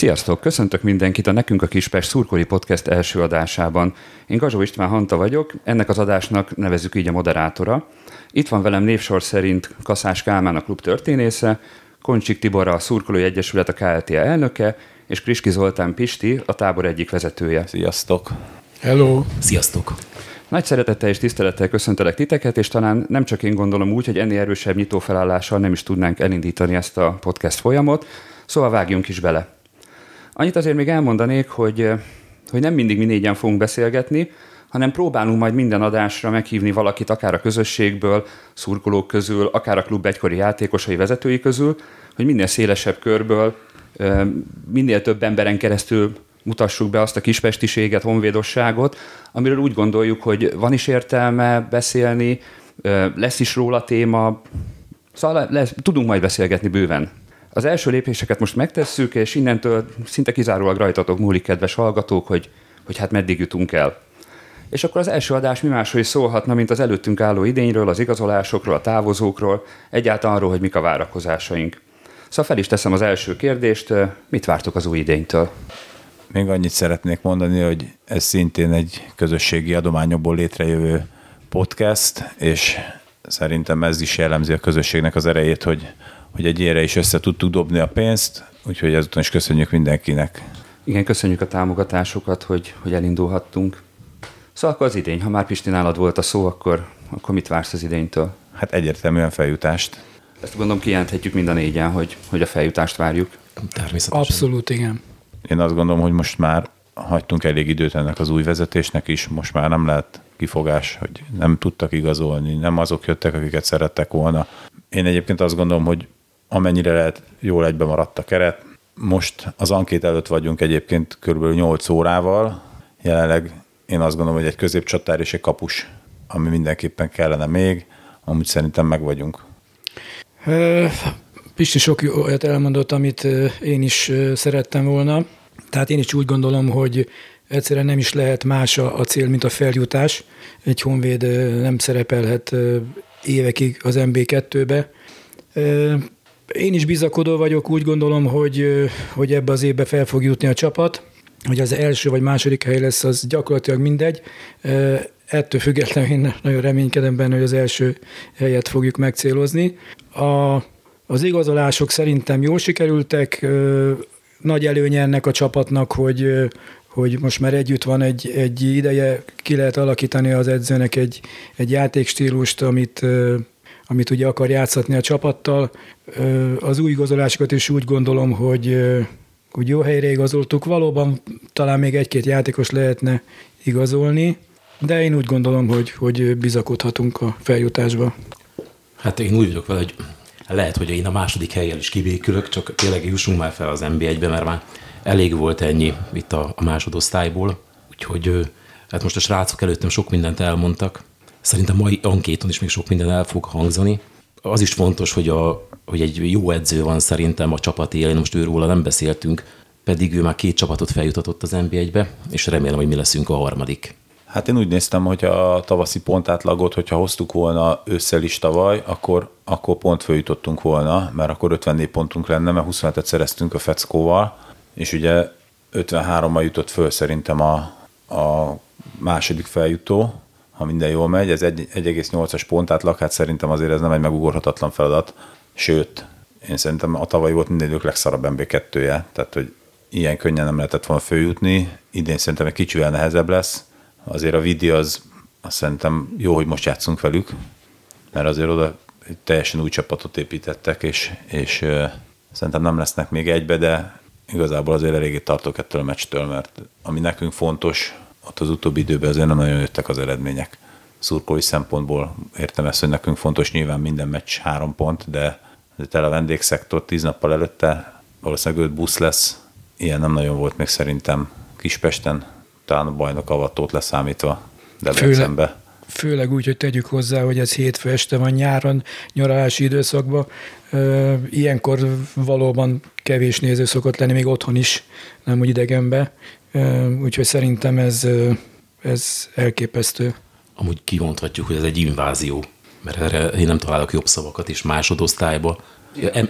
Sziasztok! Köszöntök mindenkit a Nekünk a Kispest Szurkoli Podcast első adásában. Én Gazsó István Hanta vagyok, ennek az adásnak nevezük így a moderátora. Itt van velem névsor szerint Kaszás Kálmán a klub történésze, Koncsik Tibor a Szurkolói Egyesület a KLTA elnöke, és Kriski Zoltán Pisti a tábor egyik vezetője. Sziasztok! Hello! Sziasztok! Nagy szeretettel és tisztelettel köszöntelek titeket, és talán nem csak én gondolom úgy, hogy ennél erősebb nyitófelállással nem is tudnánk elindítani ezt a podcast folyamot, szóval vágjunk is bele. Annyit azért még elmondanék, hogy, hogy nem mindig mi négyen fogunk beszélgetni, hanem próbálunk majd minden adásra meghívni valakit, akár a közösségből, szurkolók közül, akár a klub egykori játékosai vezetői közül, hogy minél szélesebb körből, minél több emberen keresztül mutassuk be azt a kispestiséget, honvédosságot, amiről úgy gondoljuk, hogy van is értelme beszélni, lesz is róla téma, szóval lesz, tudunk majd beszélgetni bőven. Az első lépéseket most megtesszük, és innentől szinte kizárólag rajtatok múlik, kedves hallgatók, hogy, hogy hát meddig jutunk el. És akkor az első adás mi is szólhatna, mint az előttünk álló idényről, az igazolásokról, a távozókról, egyáltalán arról, hogy mik a várakozásaink. Szóval fel is teszem az első kérdést, mit vártok az új idénytől? Még annyit szeretnék mondani, hogy ez szintén egy közösségi adományokból létrejövő podcast, és szerintem ez is jellemzi a közösségnek az erejét, hogy, hogy egy ilyenre is össze tudtuk dobni a pénzt, úgyhogy ezután is köszönjük mindenkinek. Igen, köszönjük a támogatásokat, hogy, hogy elindulhattunk. Szóval akkor az idény, ha már Pisti nálad volt a szó, akkor, akkor mit vársz az idénytől? Hát egyértelműen feljutást. Ezt gondolom kijelenthetjük mind a négyen, hogy, hogy a feljutást várjuk. Természetesen. Abszolút, igen. Én azt gondolom, hogy most már hagytunk elég időt ennek az új vezetésnek is, most már nem lehet kifogás, hogy nem tudtak igazolni, nem azok jöttek, akiket szerettek volna. Én egyébként azt gondolom, hogy amennyire lehet, jól egybe maradt a keret. Most az ankét előtt vagyunk egyébként kb. 8 órával, jelenleg én azt gondolom, hogy egy középcsatár és egy kapus, ami mindenképpen kellene még, amúgy szerintem meg vagyunk. Pisti sok olyat elmondott, amit én is szerettem volna. Tehát én is úgy gondolom, hogy egyszerűen nem is lehet más a cél, mint a feljutás. Egy honvéd nem szerepelhet évekig az MB2-be. Én is bizakodó vagyok, úgy gondolom, hogy, hogy ebbe az évbe fel fog jutni a csapat. Hogy az első vagy második hely lesz, az gyakorlatilag mindegy. Ettől függetlenül én nagyon reménykedem benne, hogy az első helyet fogjuk megcélozni. A, az igazolások szerintem jól sikerültek. Nagy előnye ennek a csapatnak, hogy, hogy most már együtt van egy, egy ideje, ki lehet alakítani az edzőnek egy, egy játékstílust, amit, amit ugye akar játszatni a csapattal. Az új igazolásokat is úgy gondolom, hogy, hogy jó helyre igazoltuk. Valóban talán még egy-két játékos lehetne igazolni, de én úgy gondolom, hogy, hogy bizakodhatunk a feljutásba. Hát én úgy vagyok vele, hogy lehet, hogy én a második helyjel is kivékülök, csak tényleg jussunk már fel az NB1-be, mert már elég volt ennyi itt a, a másodosztályból. Úgyhogy hát most a srácok előttem sok mindent elmondtak. Szerintem mai ankéton is még sok minden el fog hangzani. Az is fontos, hogy, a, hogy egy jó edző van szerintem a csapat élén, most őróla nem beszéltünk, pedig ő már két csapatot feljutatott az NB1-be, és remélem, hogy mi leszünk a harmadik. Hát én úgy néztem, hogy a tavaszi pontátlagot, hogyha hoztuk volna ősszel is tavaly, akkor, akkor pont följutottunk volna, mert akkor 54 pontunk lenne, mert 27-et szereztünk a Feckóval, és ugye 53-mal jutott föl szerintem a, a második feljutó, ha minden jól megy, ez 1,8-as pontátlag, hát szerintem azért ez nem egy megugorhatatlan feladat, sőt, én szerintem a tavaly volt minden idők legszarabb MB2-je, tehát hogy ilyen könnyen nem lehetett volna följutni, idén szerintem egy kicsivel nehezebb lesz, azért a Vidi az azt szerintem jó, hogy most játszunk velük, mert azért oda egy teljesen új csapatot építettek, és, és szerintem nem lesznek még egybe, de igazából azért eléggé tartok ettől a meccstől, mert ami nekünk fontos, ott az utóbbi időben azért nem nagyon jöttek az eredmények. Szurkolói szempontból értem ezt, hogy nekünk fontos nyilván minden meccs három pont, de tele a vendégszektor tíz nappal előtte valószínűleg öt busz lesz. Ilyen nem nagyon volt még szerintem Kispesten, talán a bajnok avatót leszámítva Debrecenbe. Főle, főleg úgy, hogy tegyük hozzá, hogy ez hétfő este van nyáron, nyaralási időszakban. Ilyenkor valóban kevés néző szokott lenni, még otthon is, nem úgy idegenbe. Úgyhogy szerintem ez, ez elképesztő. Amúgy kimondhatjuk, hogy ez egy invázió, mert erre én nem találok jobb szavakat is másodosztályba.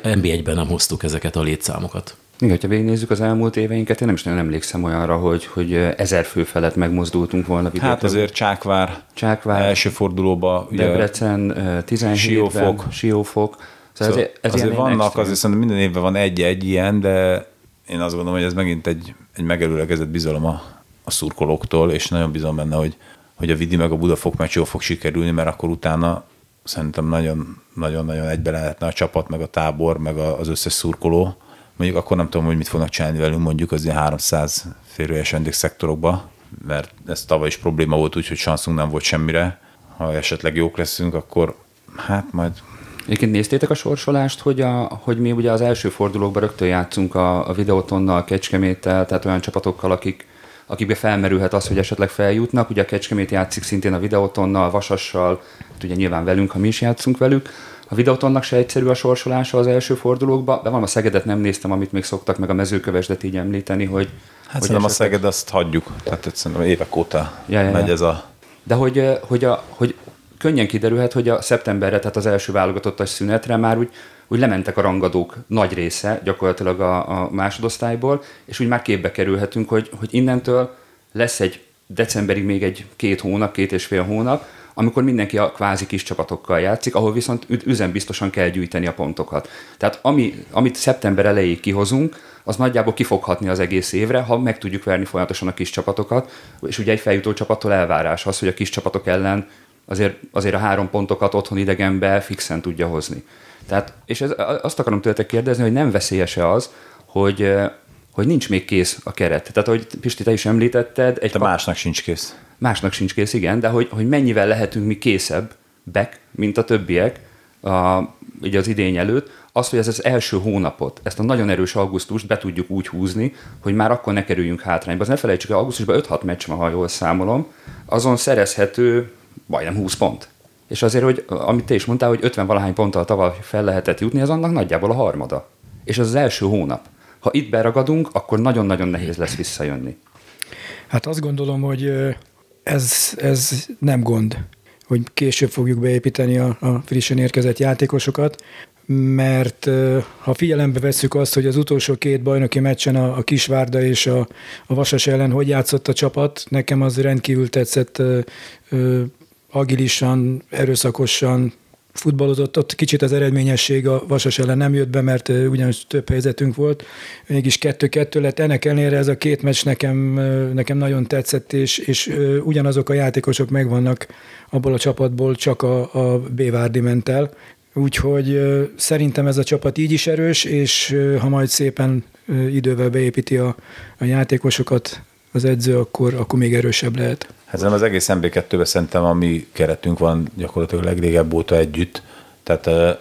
MB1-ben nem hoztuk ezeket a létszámokat. Igen, ha végignézzük az elmúlt éveinket, én nem is nagyon emlékszem olyanra, hogy, hogy ezer fő felett megmozdultunk volna. Vidékről. Hát azért Csákvár, Csákvár első fordulóba. Debrecen 17 Siófok. Siófok. Szóval, szóval ez azért vannak, extrém. azért szerintem minden évben van egy-egy ilyen, de én azt gondolom, hogy ez megint egy, egy megelőlegezett bizalom a, a szurkolóktól, és nagyon bizom benne, hogy, hogy a Vidi meg a Budafok meccs jól fog sikerülni, mert akkor utána szerintem nagyon-nagyon egybe lehetne a csapat, meg a tábor, meg az összes szurkoló. Mondjuk akkor nem tudom, hogy mit fognak csinálni velünk mondjuk az ilyen 300 férőjes vendégszektorokba, mert ez tavaly is probléma volt, úgyhogy sanszunk nem volt semmire. Ha esetleg jók leszünk, akkor hát majd Egyébként néztétek a sorsolást, hogy, a, hogy mi ugye az első fordulókban rögtön játszunk a, a Videótonnal, Kecskeméttel, tehát olyan csapatokkal, akik, akikbe felmerülhet az, hogy esetleg feljutnak. Ugye a Kecskemét játszik szintén a Videótonnal, Vasassal, hát ugye nyilván velünk, ha mi is játszunk velük. A Videótonnak se egyszerű a sorsolása az első fordulókba, de van a Szegedet nem néztem, amit még szoktak meg a mezőkövesdet így említeni, hogy... Hát hogy szerintem esetleg... a Szeged azt hagyjuk, tehát szerintem évek óta ja, ja, megy ja. ez a... De hogy, hogy, a, hogy könnyen kiderülhet, hogy a szeptemberre, tehát az első válogatottas szünetre már úgy, úgy lementek a rangadók nagy része gyakorlatilag a, a másodosztályból, és úgy már képbe kerülhetünk, hogy, hogy innentől lesz egy decemberig még egy két hónap, két és fél hónap, amikor mindenki a kvázi kis csapatokkal játszik, ahol viszont üzenbiztosan kell gyűjteni a pontokat. Tehát ami, amit szeptember elejéig kihozunk, az nagyjából kifoghatni az egész évre, ha meg tudjuk verni folyamatosan a kis csapatokat, és ugye egy feljutó csapattól elvárás az, hogy a kis csapatok ellen azért, azért a három pontokat otthon idegenbe fixen tudja hozni. Tehát, és ez, azt akarom tőletek kérdezni, hogy nem veszélyese az, hogy, hogy nincs még kész a keret. Tehát, hogy Pisti, te is említetted. Egy de másnak sincs kész. Másnak sincs kész, igen, de hogy, hogy mennyivel lehetünk mi készebbek, mint a többiek a, ugye az idény előtt, az, hogy ez az első hónapot, ezt a nagyon erős augusztust be tudjuk úgy húzni, hogy már akkor ne kerüljünk hátrányba. Az ne felejtsük, hogy augusztusban 5-6 meccs van, ha jól számolom, azon szerezhető majdnem 20 pont. És azért, hogy amit te is mondtál, hogy 50 valahány ponttal tavaly fel lehetett jutni, az annak nagyjából a harmada. És az az első hónap. Ha itt beragadunk, akkor nagyon-nagyon nehéz lesz visszajönni. Hát azt gondolom, hogy ez, ez nem gond, hogy később fogjuk beépíteni a, a frissen érkezett játékosokat, mert ha figyelembe vesszük azt, hogy az utolsó két bajnoki meccsen a, a Kisvárda és a, a Vasas ellen hogy játszott a csapat, nekem az rendkívül tetszett agilisan, erőszakosan futballozott, ott kicsit az eredményesség a Vasas ellen nem jött be, mert ugyanis több helyzetünk volt, mégis kettő-kettő lett. Ennek ellenére ez a két meccs nekem, nekem nagyon tetszett, és, és ugyanazok a játékosok megvannak abból a csapatból, csak a, a B-Várdi ment el. Úgyhogy szerintem ez a csapat így is erős, és ha majd szépen idővel beépíti a, a játékosokat az edző, akkor, akkor még erősebb lehet. Nem az egész MB2-ben szerintem a mi keretünk van gyakorlatilag legrégebb óta együtt. Tehát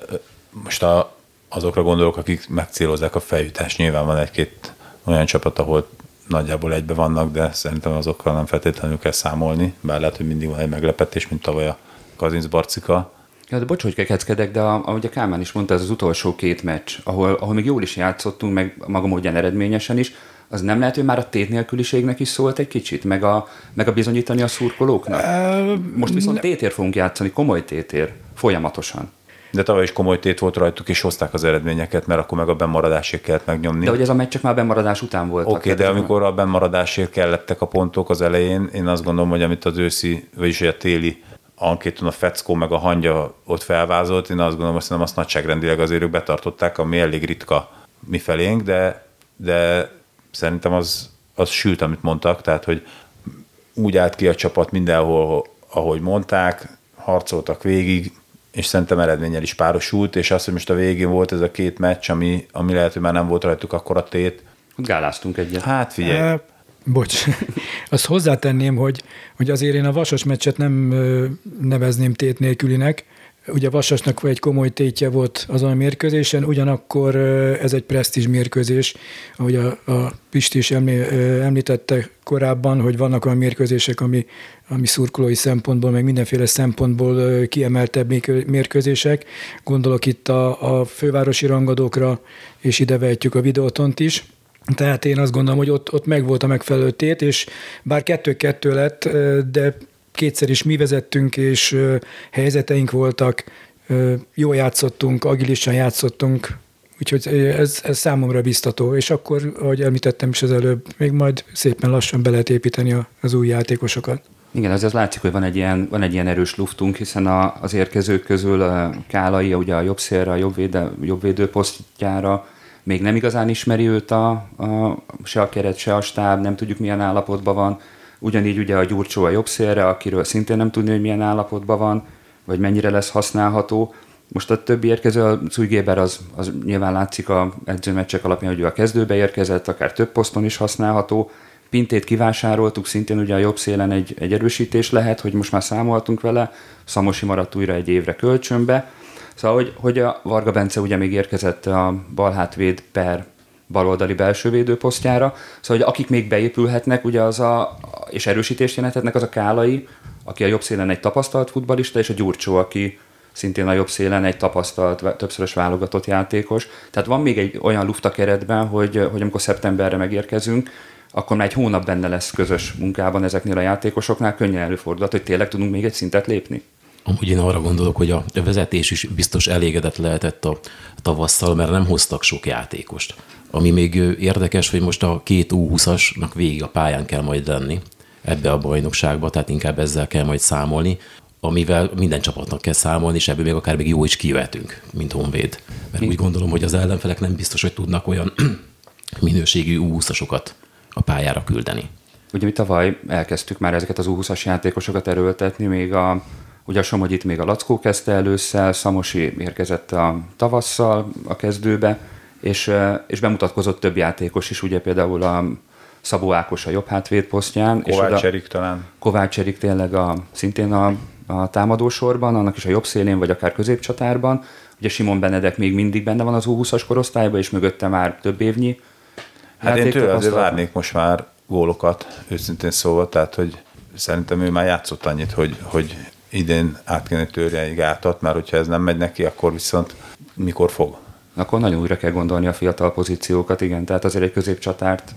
most a, azokra gondolok, akik megcélozzák a feljutást. Nyilván van egy-két olyan csapat, ahol nagyjából egybe vannak, de szerintem azokkal nem feltétlenül kell számolni, bár lehet, hogy mindig van egy meglepetés, mint tavaly a Kazinc Barcika. Ja, de bocs, hogy kekeckedek, de ahogy a Kálmán is mondta, ez az utolsó két meccs, ahol, ahol még jól is játszottunk, meg magam ugyan eredményesen is, az nem lehet, hogy már a tét nélküliségnek is szólt egy kicsit, meg a, meg a bizonyítani a szurkolóknak? Most viszont tétér fogunk játszani, komoly tétér, folyamatosan. De tavaly is komoly tét volt rajtuk, és hozták az eredményeket, mert akkor meg a bemaradásért kellett megnyomni. De hogy ez a meccsek már bemaradás után volt. Oké, okay, de amikor a bemaradásért kellettek a pontok az elején, én azt gondolom, hogy amit az őszi, vagyis a téli ankéton a Feckó meg a hangya ott felvázolt, én azt gondolom, hogy azt nagyságrendileg azért ők betartották, ami elég ritka mi felénk, de, de szerintem az, az sült, amit mondtak, tehát, hogy úgy állt ki a csapat mindenhol, ahogy mondták, harcoltak végig, és szerintem eredménnyel is párosult, és az, hogy most a végén volt ez a két meccs, ami, ami lehet, hogy már nem volt rajtuk akkor a tét. Gáláztunk egyet. Hát figyelj. Uh, bocs, azt hozzátenném, hogy, hogy azért én a Vasas meccset nem nevezném tét nélkülinek, Ugye Vasasnak egy komoly tétje volt azon a mérkőzésen, ugyanakkor ez egy presztízs mérkőzés, ahogy a, a Pisti is említette korábban, hogy vannak olyan mérkőzések, ami, ami szurkolói szempontból, meg mindenféle szempontból kiemeltebb mérkőzések. Gondolok itt a, a fővárosi rangadókra, és ide vehetjük a videótont is. Tehát én azt gondolom, hogy ott, ott megvolt a megfelelő tét, és bár kettő-kettő lett, de kétszer is mi vezettünk, és helyzeteink voltak, jól játszottunk, agilisan játszottunk, Úgyhogy ez, ez számomra biztató, és akkor, ahogy említettem is az előbb, még majd szépen lassan be lehet építeni az új játékosokat. Igen, azért látszik, hogy van egy ilyen, van egy ilyen erős luftunk, hiszen a, az érkezők közül a Kálai, ugye a jobb szélre, a jobb, véde, jobb védőposztjára még nem igazán ismeri őt a, a, se a keret, se a stáb, nem tudjuk milyen állapotban van. Ugyanígy ugye a Gyurcsó a jobb szélre, akiről szintén nem tudni, hogy milyen állapotban van, vagy mennyire lesz használható. Most a többi érkező, a Cújgéber az, az nyilván látszik a edzőmeccsek alapján, hogy ő a kezdőbe érkezett, akár több poszton is használható. Pintét kivásároltuk, szintén ugye a jobb szélen egy, egy erősítés lehet, hogy most már számoltunk vele, Szamosi maradt újra egy évre kölcsönbe. Szóval, hogy, hogy a Varga Bence ugye még érkezett a balhátvéd per baloldali belső védőposztjára, szóval, hogy akik még beépülhetnek, ugye az a, és erősítést jelenthetnek, az a Kálai, aki a jobb szélen egy tapasztalt futbalista, és a Gyurcsó, aki szintén a jobb szélen egy tapasztalt, többszörös válogatott játékos. Tehát van még egy olyan luft a keretben, hogy, hogy amikor szeptemberre megérkezünk, akkor már egy hónap benne lesz közös munkában ezeknél a játékosoknál, könnyen előfordulhat, hogy tényleg tudunk még egy szintet lépni. Amúgy én arra gondolok, hogy a vezetés is biztos elégedett lehetett a tavasszal, mert nem hoztak sok játékost. Ami még érdekes, hogy most a két U20-asnak végig a pályán kell majd lenni ebbe a bajnokságba, tehát inkább ezzel kell majd számolni, amivel minden csapatnak kell számolni, és ebből még akár még jó is kivetünk, mint Honvéd. Mert úgy gondolom, hogy az ellenfelek nem biztos, hogy tudnak olyan minőségű U20-asokat a pályára küldeni. Ugye mi tavaly elkezdtük már ezeket az U20-as játékosokat erőltetni, még a, ugye a Somogyit még a Lackó kezdte először, Szamosi érkezett a tavasszal a kezdőbe, és, és bemutatkozott több játékos is, ugye például a Szabó Ákos a jobb hátvéd posztján. Kovács Erik talán. Kovács Erik tényleg a, szintén a, a támadósorban, annak is a jobb szélén, vagy akár középcsatárban. Ugye Simon Benedek még mindig benne van az U20-as korosztályban, és mögötte már több évnyi Hát én tőle azért várnék most már gólokat, őszintén szóval, tehát hogy szerintem ő már játszott annyit, hogy, hogy idén át kéne törje egy gátat, mert hogyha ez nem megy neki, akkor viszont mikor fog? Akkor nagyon újra kell gondolni a fiatal pozíciókat, igen, tehát azért egy középcsatárt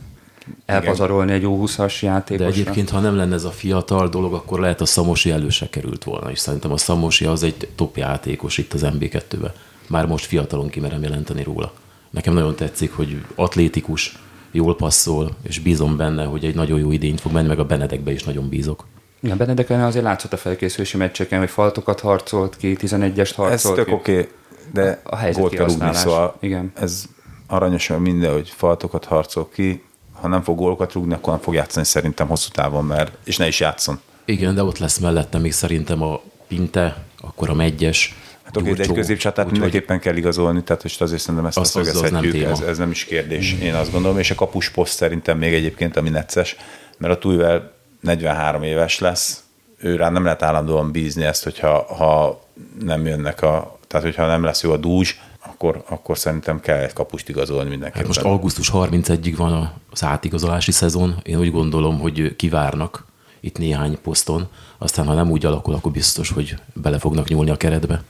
elpazarolni egy U20-as játékosra. De egyébként, ha nem lenne ez a fiatal dolog, akkor lehet a Szamosi előse került volna, és szerintem a Szamosi az egy top játékos itt az MB2-be. Már most fiatalon kimerem jelenteni róla. Nekem nagyon tetszik, hogy atlétikus, jól passzol, és bízom benne, hogy egy nagyon jó idényt fog menni, meg a Benedekbe is nagyon bízok. Ja, Benedeken azért látszott a felkészülési meccseken, hogy faltokat harcolt ki, 11-est harcolt Ez tök oké, okay, de a, helyzet kell rúgni, szóval Igen. ez aranyosan minden, hogy faltokat harcol ki, ha nem fog gólokat rúgni, akkor nem fog játszani szerintem hosszú távon, mert, és ne is játszon. Igen, de ott lesz mellette még szerintem a Pinte, akkor a Megyes, Hát oké, de egy középcsatát mindenképpen kell igazolni, tehát most azért szerintem ezt azt szögezhetjük, ez, ez, nem is kérdés, én azt gondolom, és a kapus poszt szerintem még egyébként, ami necces, mert a Tújvel 43 éves lesz, ő rá nem lehet állandóan bízni ezt, hogyha ha nem jönnek a, tehát hogyha nem lesz jó a dúzs, akkor, akkor szerintem kell egy kapust igazolni mindenképpen. Hát most augusztus 31-ig van az átigazolási szezon, én úgy gondolom, hogy kivárnak itt néhány poszton, aztán ha nem úgy alakul, akkor biztos, hogy bele fognak nyúlni a keretbe.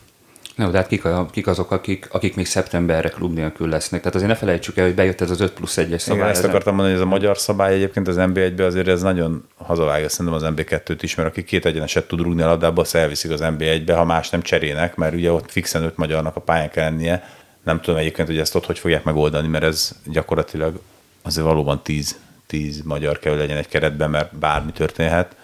No, de hát kik, a, kik azok, akik, akik még szeptemberre klub nélkül lesznek? Tehát azért ne felejtsük el, hogy bejött ez az 5 plusz 1-es szabály. Igen, ezt akartam mondani, hogy ez a magyar szabály egyébként az NB1-be azért ez nagyon hazavágja szerintem az NB2-t is, mert aki két egyeneset tud rúgni a labdába, azt elviszik az NB1-be, ha más nem cserének, mert ugye ott fixen 5 magyarnak a pályán kell lennie. Nem tudom egyébként, hogy ezt ott hogy fogják megoldani, mert ez gyakorlatilag azért valóban 10, 10 magyar kell legyen egy keretben, mert bármi történhet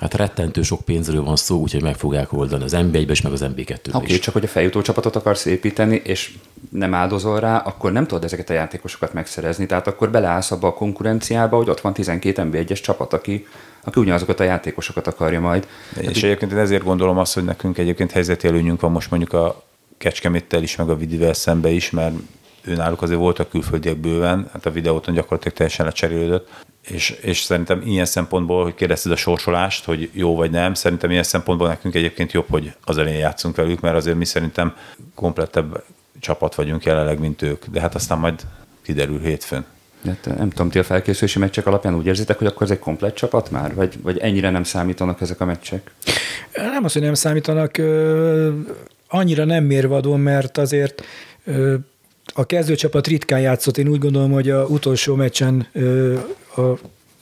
Hát rettentő sok pénzről van szó, úgyhogy meg fogják oldani az MB1-be is, meg az MB2-be Oké, okay, csak hogy a feljutó csapatot akarsz építeni, és nem áldozol rá, akkor nem tudod ezeket a játékosokat megszerezni. Tehát akkor beleállsz abba a konkurenciába, hogy ott van 12 MB1-es csapat, aki, aki ugyanazokat a játékosokat akarja majd. És hát, egyébként én ezért gondolom azt, hogy nekünk egyébként helyzeti előnyünk van most mondjuk a Kecskeméttel is, meg a Vidivel szembe is, mert náluk azért voltak külföldiek bőven, hát a videóton gyakorlatilag teljesen lecserélődött, és, és szerintem ilyen szempontból, hogy kérdezted a sorsolást, hogy jó vagy nem, szerintem ilyen szempontból nekünk egyébként jobb, hogy az elején játszunk velük, mert azért mi szerintem komplettebb csapat vagyunk jelenleg, mint ők, de hát aztán majd kiderül hétfőn. Hát nem tudom, ti a felkészülési meccsek alapján úgy érzitek, hogy akkor ez egy komplett csapat már? Vagy, vagy ennyire nem számítanak ezek a meccsek? Nem az, hogy nem számítanak, annyira nem mérvadó, mert azért a kezdőcsapat ritkán játszott. Én úgy gondolom, hogy a utolsó meccsen a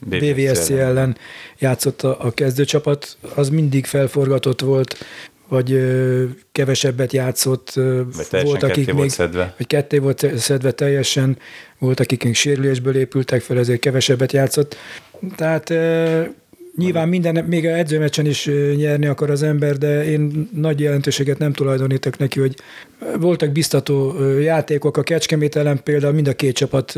BVSC ellen játszott a kezdőcsapat, az mindig felforgatott volt, vagy kevesebbet játszott. Vagy volt, akik még, volt szedve. Vagy ketté volt szedve teljesen, volt, akik még sérülésből épültek fel, ezért kevesebbet játszott. Tehát Nyilván minden, még a edzőmeccsen is nyerni akar az ember, de én nagy jelentőséget nem tulajdonítok neki, hogy voltak biztató játékok, a Kecskemét ellen például mind a két csapat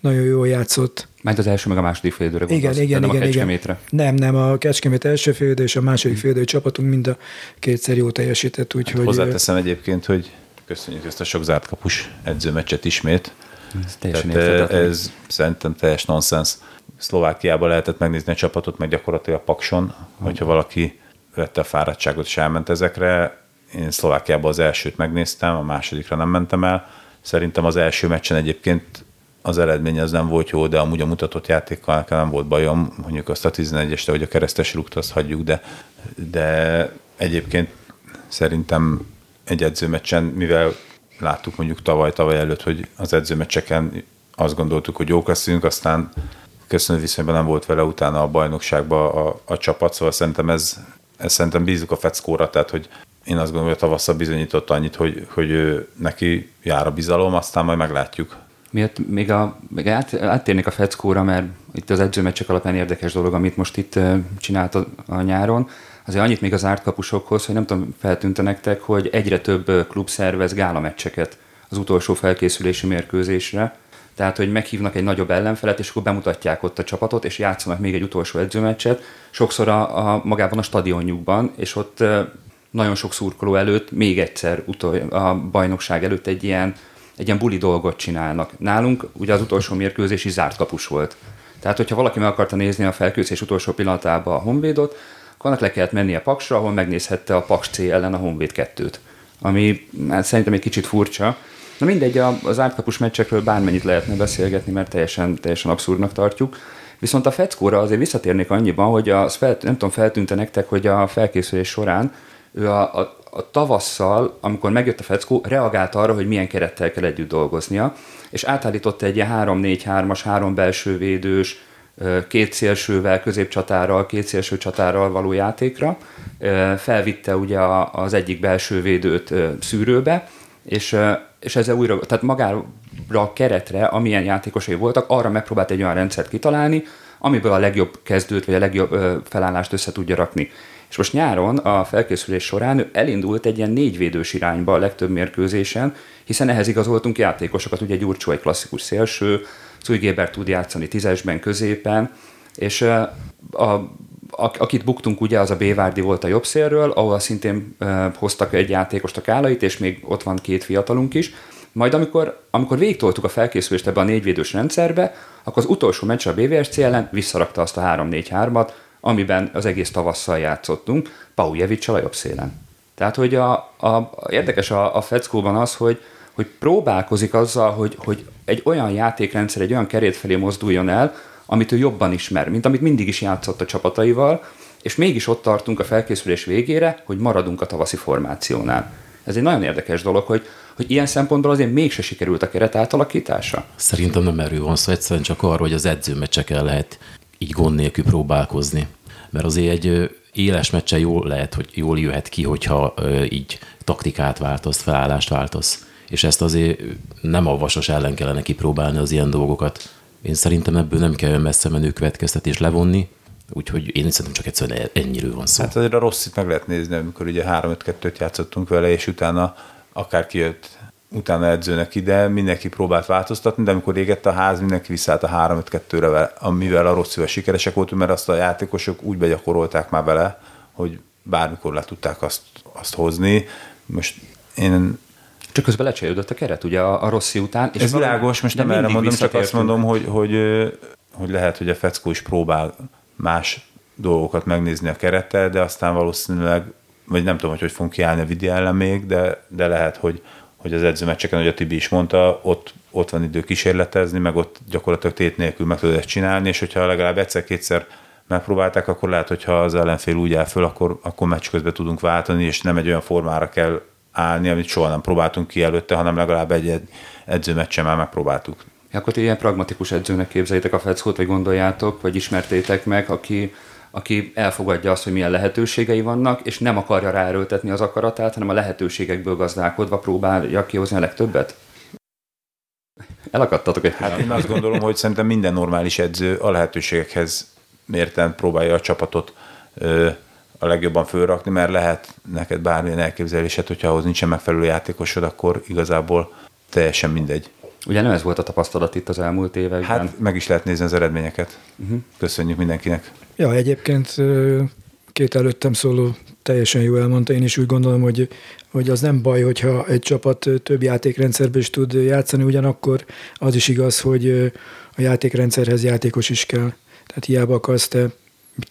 nagyon jól játszott. Mert az első meg a második fél időre Igen, igen, nem igen, igen. Nem, nem, a Kecskemét első fél és a második fél idő csapatunk mind a kétszer jó teljesített. Úgyhogy... Hát hozzáteszem egyébként, hogy köszönjük ezt a sok zárt kapus edzőmeccset ismét. Ez teljesen Tehát ez szerintem teljes nonsens. Szlovákiában lehetett megnézni a csapatot, meg gyakorlatilag a Pakson, hogyha valaki vette a fáradtságot és elment ezekre. Én Szlovákiában az elsőt megnéztem, a másodikra nem mentem el. Szerintem az első meccsen egyébként az eredmény az nem volt jó, de amúgy a mutatott játékkal nekem nem volt bajom. Mondjuk azt a 11-este, hogy a keresztes rúgt, azt hagyjuk, de, de egyébként szerintem egy edzőmeccsen, mivel láttuk mondjuk tavaly, tavaly előtt, hogy az edzőmeccseken azt gondoltuk, hogy jók leszünk, aztán köszönő viszonyban nem volt vele utána a bajnokságban a, a csapat, szóval szerintem ez, ez szerintem bízunk a feckóra, tehát hogy én azt gondolom, hogy a tavasszal bizonyított annyit, hogy, hogy ő, neki jár a bizalom, aztán majd meglátjuk. Miért még, a, még át, áttérnék a feckóra, mert itt az edzőmeccsek alapján érdekes dolog, amit most itt csinált a, a nyáron. Azért annyit még az ártkapusokhoz, hogy nem tudom, feltűnte nektek, hogy egyre több klub szervez gálameccseket az utolsó felkészülési mérkőzésre, tehát, hogy meghívnak egy nagyobb ellenfelet, és akkor bemutatják ott a csapatot, és játszanak még egy utolsó edzőmeccset, sokszor a, a magában a stadionjukban, és ott nagyon sok szurkoló előtt még egyszer utol, a bajnokság előtt egy ilyen, egy ilyen buli dolgot csinálnak. Nálunk ugye az utolsó mérkőzés is zárt kapus volt. Tehát, hogyha valaki meg akarta nézni a felkészülés utolsó pillanatában a Honvédot, akkor annak le kellett mennie a Paksra, ahol megnézhette a Paks C ellen a Honvéd 2-t. Ami hát szerintem egy kicsit furcsa, Na mindegy, az átkapus meccsekről bármennyit lehetne beszélgetni, mert teljesen, teljesen abszurdnak tartjuk. Viszont a feckóra azért visszatérnék annyiban, hogy fel, nem tudom, feltűnte nektek, hogy a felkészülés során ő a, a, a tavasszal, amikor megjött a feckó, reagált arra, hogy milyen kerettel kell együtt dolgoznia, és átállította egy ilyen 3-4-3-as, három belső védős, két szélsővel, középcsatárral, két szélső csatárral való játékra. Felvitte ugye az egyik belső védőt szűrőbe, és és ezzel újra, tehát magára a keretre, amilyen játékosai voltak, arra megpróbált egy olyan rendszert kitalálni, amiből a legjobb kezdőt, vagy a legjobb ö, felállást össze tudja rakni. És most nyáron a felkészülés során ő elindult egy ilyen négyvédős irányba a legtöbb mérkőzésen, hiszen ehhez igazoltunk játékosokat, ugye Gyurcsó egy klasszikus szélső, Cúj Géber tud játszani tízesben, középen, és a, akit buktunk, ugye az a Bévárdi volt a jobb szélről, ahol szintén hoztak egy játékost a Kálait, és még ott van két fiatalunk is. Majd amikor, amikor végigtoltuk a felkészülést ebbe a négyvédős rendszerbe, akkor az utolsó meccs a BVSC ellen visszarakta azt a 3-4-3-at, amiben az egész tavasszal játszottunk, Paujevicsal a jobb szélen. Tehát, hogy a, a, érdekes a, a feckóban az, hogy, hogy próbálkozik azzal, hogy, hogy egy olyan játékrendszer, egy olyan kerét felé mozduljon el, amit ő jobban ismer, mint amit mindig is játszott a csapataival, és mégis ott tartunk a felkészülés végére, hogy maradunk a tavaszi formációnál. Ez egy nagyon érdekes dolog, hogy, hogy ilyen szempontból azért mégse sikerült a keret átalakítása. Szerintem nem erről van szó, egyszerűen csak arról, hogy az edzőmeccseken lehet így gond nélkül próbálkozni. Mert azért egy éles meccse jól lehet, hogy jól jöhet ki, hogyha így taktikát változ, felállást változ. És ezt azért nem a vasas ellen kellene kipróbálni az ilyen dolgokat. Én szerintem ebből nem kell messze menő következtetés levonni, úgyhogy én szerintem csak egyszerűen ennyiről van szó. Hát azért a rosszit meg lehet nézni, amikor ugye 3-5-2-t játszottunk vele, és utána akár kijött utána edzőnek ide, mindenki próbált változtatni, de amikor égett a ház, mindenki visszállt a 3-5-2-re, amivel a Rosszival sikeresek voltunk, mert azt a játékosok úgy begyakorolták már vele, hogy bármikor le tudták azt, azt hozni. Most én csak közben lecserélődött a keret, ugye a, a Rossi után. És Ez világos, most nem erre mondom, csak azt mondom, hogy, hogy, hogy lehet, hogy a Feckó is próbál más dolgokat megnézni a kerettel, de aztán valószínűleg, vagy nem tudom, hogy hogy fogunk kiállni a vidi ellen még, de, de lehet, hogy, hogy az edzőmeccseken, hogy a Tibi is mondta, ott, ott van idő kísérletezni, meg ott gyakorlatilag tét nélkül meg tudod ezt csinálni, és hogyha legalább egyszer-kétszer megpróbálták, akkor lehet, hogyha az ellenfél úgy áll föl, akkor, akkor meccs közben tudunk váltani, és nem egy olyan formára kell állni, amit soha nem próbáltunk ki előtte, hanem legalább egy edzőmeccsen már megpróbáltuk. Akkor ti ilyen pragmatikus edzőnek képzeljétek a feckót, vagy gondoljátok, vagy ismertétek meg, aki, aki elfogadja azt, hogy milyen lehetőségei vannak, és nem akarja ráerőltetni az akaratát, hanem a lehetőségekből gazdálkodva próbálja kihozni a legtöbbet? Elakadtatok egy Hát én azt gondolom, hogy szerintem minden normális edző a lehetőségekhez mérten próbálja a csapatot ö, a legjobban fölrakni, mert lehet neked bármilyen elképzelésed, hogyha ahhoz nincsen megfelelő játékosod, akkor igazából teljesen mindegy. Ugye nem ez volt a tapasztalat itt az elmúlt években? Hát meg is lehet nézni az eredményeket. Uh-huh. Köszönjük mindenkinek. Ja, egyébként két előttem szóló teljesen jó elmondta. Én is úgy gondolom, hogy, hogy az nem baj, hogyha egy csapat több játékrendszerben is tud játszani, ugyanakkor az is igaz, hogy a játékrendszerhez játékos is kell. Tehát hiába akarsz te,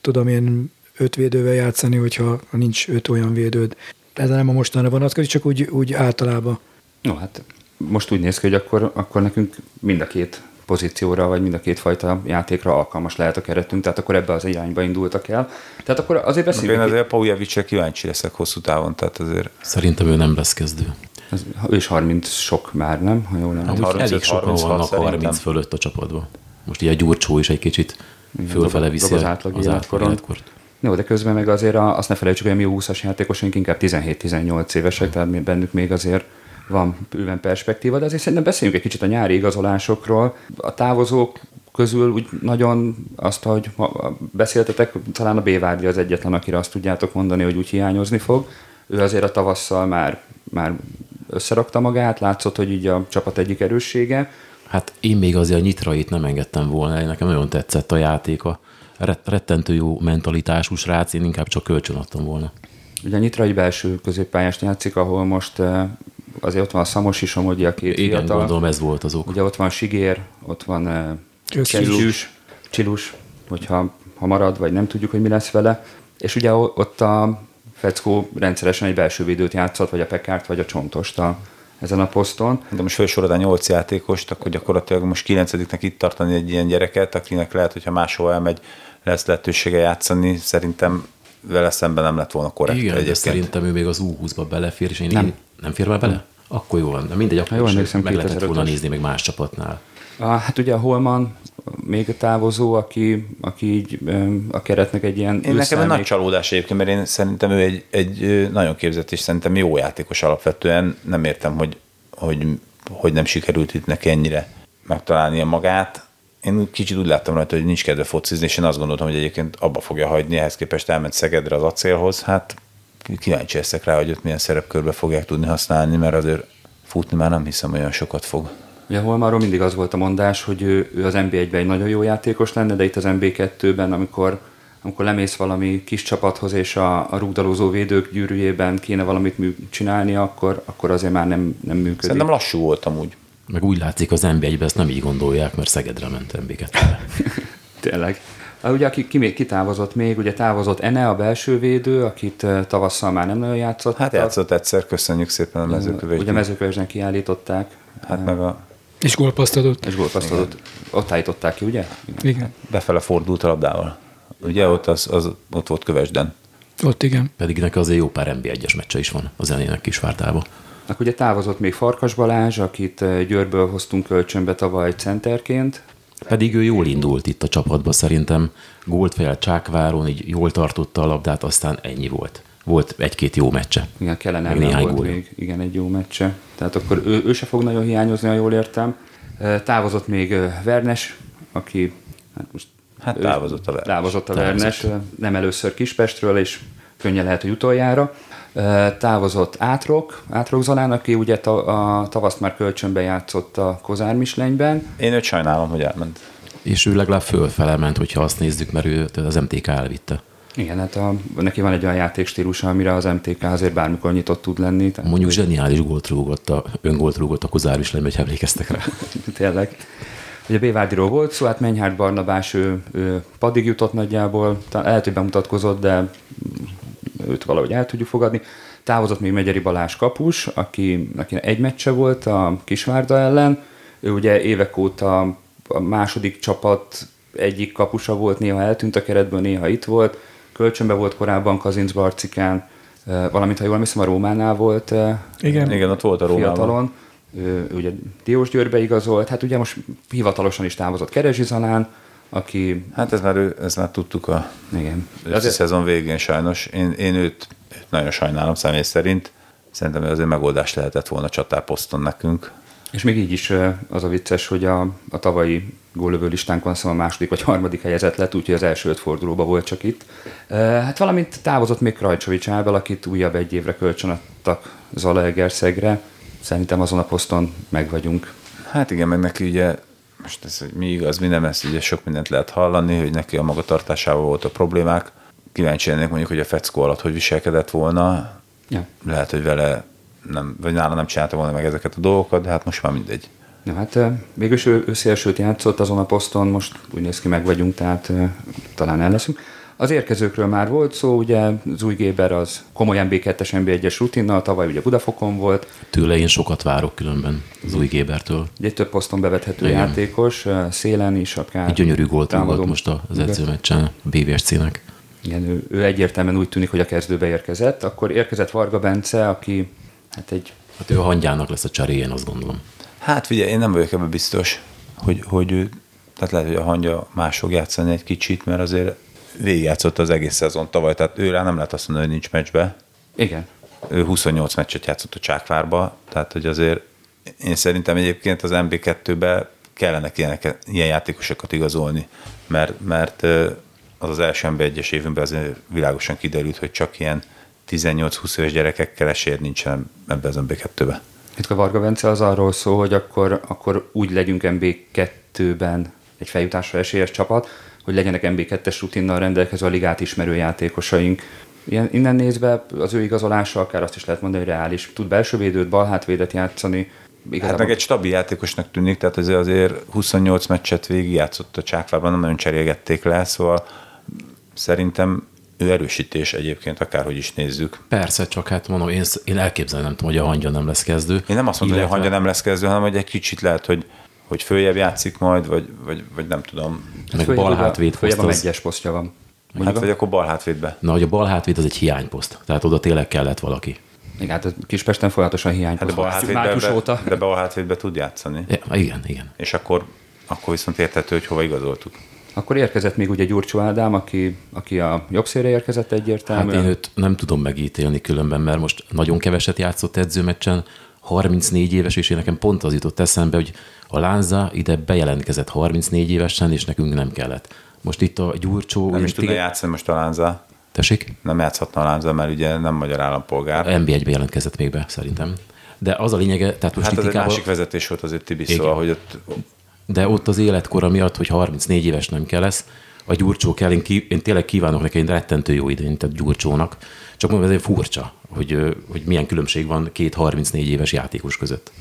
tudom én, öt védővel játszani, hogyha nincs öt olyan védőd. Ez nem a mostanra vonatkozik, csak úgy, úgy általában. No, hát most úgy néz ki, hogy akkor, akkor nekünk mind a két pozícióra, vagy mind a két fajta játékra alkalmas lehet a keretünk, tehát akkor ebbe az irányba indultak el. Tehát akkor azért beszéljünk. Én azért Paujevicsre kíváncsi leszek hosszú távon, tehát azért... Szerintem ő nem lesz kezdő. Ez, ő is 30 sok már, nem? Ha jól nem. Hát 35, elég sokan vannak 30 szerintem. fölött a csapatban. Most így a Gyurcsó is egy kicsit fölfele viszi az átlag, az átlag életkort. Jó, de közben meg azért azt ne felejtsük, hogy a mi 20-as játékosunk inkább 17-18 évesek, tehát bennük még azért van bőven perspektíva, de azért szerintem beszéljünk egy kicsit a nyári igazolásokról. A távozók közül úgy nagyon azt, hogy beszéltetek, talán a Bévárdi az egyetlen, akire azt tudjátok mondani, hogy úgy hiányozni fog. Ő azért a tavasszal már, már összerakta magát, látszott, hogy így a csapat egyik erőssége. Hát én még azért a nyitrait nem engedtem volna, nekem nagyon tetszett a játéka. Rettentő jó mentalitású srác, én inkább csak kölcsön adtam volna. Ugye Nyitra egy belső középpályást játszik, ahol most azért ott van a Szamos is, amúgy a két Igen, fiatal. gondolom ez volt az ok. Ugye ott van Sigér, ott van uh, Csilus, Csilus, hogyha ha marad, vagy nem tudjuk, hogy mi lesz vele. És ugye ott a Feckó rendszeresen egy belső védőt játszott, vagy a Pekárt, vagy a Csontost a, ezen a poszton. De most felsorod a nyolc játékost, akkor gyakorlatilag most kilencediknek itt tartani egy ilyen gyereket, akinek lehet, hogyha máshol elmegy, lesz lehetősége játszani. Szerintem vele szemben nem lett volna korrekt. Igen, egyébként. de szerintem ő még az U20-ba belefér, és én nem, nem fér már bele? Akkor jó van, de mindegy, akkor jó, is meg lehetett volna nézni még más csapatnál. Hát ugye a Holman még a távozó, aki, aki így a keretnek egy ilyen... Én nekem egy nagy csalódás egyébként, mert én szerintem ő egy, egy nagyon képzett és szerintem jó játékos alapvetően. Nem értem, hogy, hogy, hogy nem sikerült itt neki ennyire megtalálnia magát. Én kicsit úgy láttam rajta, hogy nincs kedve focizni, és én azt gondoltam, hogy egyébként abba fogja hagyni, ehhez képest elment Szegedre az acélhoz. Hát kíváncsi leszek rá, hogy ott milyen szerepkörbe fogják tudni használni, mert azért futni már nem hiszem olyan sokat fog. Ugye Holmáról mindig az volt a mondás, hogy ő, ő az NB1-ben egy nagyon jó játékos lenne, de itt az NB2-ben, amikor, amikor lemész valami kis csapathoz, és a, a rúgdalózó védők gyűrűjében kéne valamit mű, csinálni, akkor, akkor azért már nem, nem működik. Szerintem lassú voltam úgy. Meg úgy látszik az NB1-ben ezt nem így gondolják, mert Szegedre ment NB2-re. Tényleg. Ugye aki ki, kitávozott még, ugye távozott Ene, a belső védő, akit tavasszal már nem nagyon játszott. Hát játszott egyszer, köszönjük szépen a mezőkövésben. Ugye mezőkövésben kiállították. Hát meg a... És gólpaszt adott. És gólpaszt adott. Ott állították ki, ugye? Igen. Befele fordult a labdával. Ugye ott, az, az, ott volt kövesden. Ott igen. Pedig neki azért jó pár NB1-es meccse is van a zenének Kisvártában. Akkor ugye távozott még Farkas Balázs, akit Győrből hoztunk kölcsönbe tavaly centerként, pedig ő jól indult itt a csapatba, szerintem gólt fel Csákváron, így jól tartotta a labdát, aztán ennyi volt. Volt egy-két jó meccse. Igen, kellene néhány volt gól. még, igen, egy jó meccse. Tehát akkor ő, ő se fog nagyon hiányozni, ha jól értem. Távozott még Vernes, aki hát most Hát távozott a Vernes. Távozott a Vernes, nem először Kispestről, és könnyen lehet, hogy utoljára távozott Átrok, Átrok Zalán, aki ugye a tavaszt már kölcsönbe játszott a Kozár Mislenyben. Én őt sajnálom, hogy elment. És ő legalább fölfele ment, hogyha azt nézzük, mert ő az MTK elvitte. Igen, hát a, neki van egy olyan játékstílusa, amire az MTK azért bármikor nyitott tud lenni. Tehát Mondjuk zseniális gólt rúgott a, öngólt rúgott a Kozár Mislenyben, hogy emlékeztek rá. Tényleg. Ugye Bévárdiról volt szó, hát Menyhárt Barnabás ő, ő padig jutott nagyjából, lehet, hogy bemutatkozott, de őt valahogy el tudjuk fogadni. Távozott még Megyeri Balázs kapus, aki, aki egy meccse volt a Kisvárda ellen. Ő ugye évek óta a második csapat egyik kapusa volt, néha eltűnt a keretből, néha itt volt. Kölcsönbe volt korábban Kazinc Barcikán, valamint ha jól hiszem a Rómánál volt. Igen, igen ott volt a Rómában. Fiatalon. Ő, ugye Diós Győrbe igazolt, hát ugye most hivatalosan is távozott Kerezsi Zalán, aki... Hát ez már, ő, ez már tudtuk a Igen. azért... szezon végén sajnos. Én, én őt, őt nagyon sajnálom személy szerint. Szerintem ez azért megoldás lehetett volna csatárposzton nekünk. És még így is az a vicces, hogy a, a tavalyi gólövő listánkon szóval a második vagy harmadik helyezett lett, úgyhogy az első öt fordulóban volt csak itt. Hát valamint távozott még Krajcsovics Ábel, akit újabb egy évre kölcsönadtak Zalaegerszegre. Szerintem azon a poszton meg vagyunk. Hát igen, meg neki ugye, most ez, hogy mi igaz, mi nem, ezt ugye sok mindent lehet hallani, hogy neki a magatartásával volt a problémák. Kíváncsi lennék mondjuk, hogy a feckó alatt hogy viselkedett volna. Ja. Lehet, hogy vele nem, vagy nála nem csinálta volna meg ezeket a dolgokat, de hát most már mindegy. Ja, hát mégis ő, ő szélsőt játszott azon a poszton, most úgy néz ki, meg vagyunk, tehát talán el leszünk. Az érkezőkről már volt szó, ugye Zúj Géber az komoly MB2-es, MB1-es rutinnal, tavaly ugye Budafokon volt. Tőle én sokat várok különben Zúj Gébertől. Egy több poszton bevethető Igen. játékos, szélen is akár. Egy gyönyörű gólt volt most az edzőmeccsen a BVSC-nek. Igen, ő, ő egyértelműen úgy tűnik, hogy a kezdőbe érkezett. Akkor érkezett Varga Bence, aki hát egy... Hát ő a hangyának lesz a cseréjén, azt gondolom. Hát figyelj, én nem vagyok ebben biztos, hogy, hogy ő, tehát lehet, hogy a hangya más fog játszani egy kicsit, mert azért végigjátszott az egész szezon tavaly, tehát őre nem lehet azt mondani, hogy nincs meccsbe. Igen. Ő 28 meccset játszott a Csákvárba, tehát hogy azért én szerintem egyébként az MB2-be kellene ilyenek, ilyen játékosokat igazolni, mert, mert az az első MB1-es évünkben azért világosan kiderült, hogy csak ilyen 18-20 éves gyerekekkel esélyed nincsen ebbe az MB2-be. Itt a Varga Bence az arról szól, hogy akkor, akkor úgy legyünk MB2-ben egy feljutásra esélyes csapat, hogy legyenek MB2-es rutinnal rendelkező a ligát ismerő játékosaink. Ilyen, innen nézve az ő igazolása akár azt is lehet mondani, hogy reális. Tud belső védőt, balhátvédet játszani. Igazából... Hát meg egy stabil játékosnak tűnik, tehát azért, azért 28 meccset végig játszott a csákvában, nem nagyon cserélgették le, szóval szerintem ő erősítés egyébként, akárhogy is nézzük. Persze, csak hát mondom, én, én elképzelni nem tudom, hogy a hangya nem lesz kezdő. Én nem azt mondom, illetve... hogy a hangya nem lesz kezdő, hanem hogy egy kicsit lehet, hogy hogy följebb játszik majd, vagy, vagy, vagy nem tudom. Meg bal hátvéd Följebb a egyes posztja van. Mondjuk hát vagy akkor bal hátvédbe. Na, hogy a bal hátvéd az egy hiányposzt. Tehát oda tényleg kellett valaki. Igen, hát a Kispesten folyamatosan hiányposzt. Hát de bal hátvédbe, óta. De bal hátvédbe tud játszani. Ja, igen, igen. És akkor, akkor viszont érthető, hogy hova igazoltuk. Akkor érkezett még ugye Gyurcsó Ádám, aki, aki a jobb szélre érkezett egyértelműen. Hát én őt nem tudom megítélni különben, mert most nagyon keveset játszott edzőmeccsen, 34 éves, és én nekem pont az jutott eszembe, hogy a Lánza ide bejelentkezett 34 évesen, és nekünk nem kellett. Most itt a Gyurcsó... Nem is tudna játszani most a Lánza. Tessék? Nem játszhatna a Lánza, mert ugye nem magyar állampolgár. NB1-be jelentkezett még be, szerintem. De az a lényege, tehát most hát az egy másik vezetés volt azért Tibi, szóval, hogy ott... De ott az életkora miatt, hogy 34 éves nem kell lesz, a Gyurcsó kell, én, ki, én tényleg kívánok neki egy rettentő jó idején, tehát Gyurcsónak. Csak mondom, ez egy furcsa, hogy, hogy milyen különbség van két 34 éves játékos között.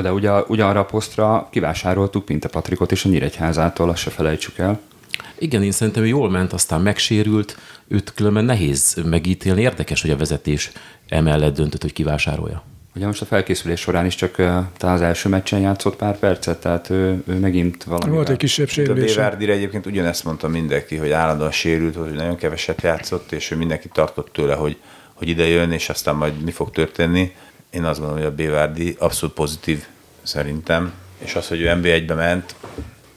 De ugye, ugyanarra a posztra kivásároltuk Pinte Patrikot és a Nyíregyházától, azt se felejtsük el. Igen, én szerintem jól ment, aztán megsérült, őt különben nehéz megítélni. Érdekes, hogy a vezetés emellett döntött, hogy kivásárolja. Ugye most a felkészülés során is csak talán az első meccsen játszott pár percet, tehát ő, ő megint valami. Volt egy kisebb sérülés. A Bévárdire egyébként ugyanezt mondta mindenki, hogy állandóan sérült, hogy nagyon keveset játszott, és ő mindenki tartott tőle, hogy, hogy ide jön, és aztán majd mi fog történni. Én azt gondolom, hogy a Bévárdi abszolút pozitív szerintem, és az, hogy ő NB1-be ment,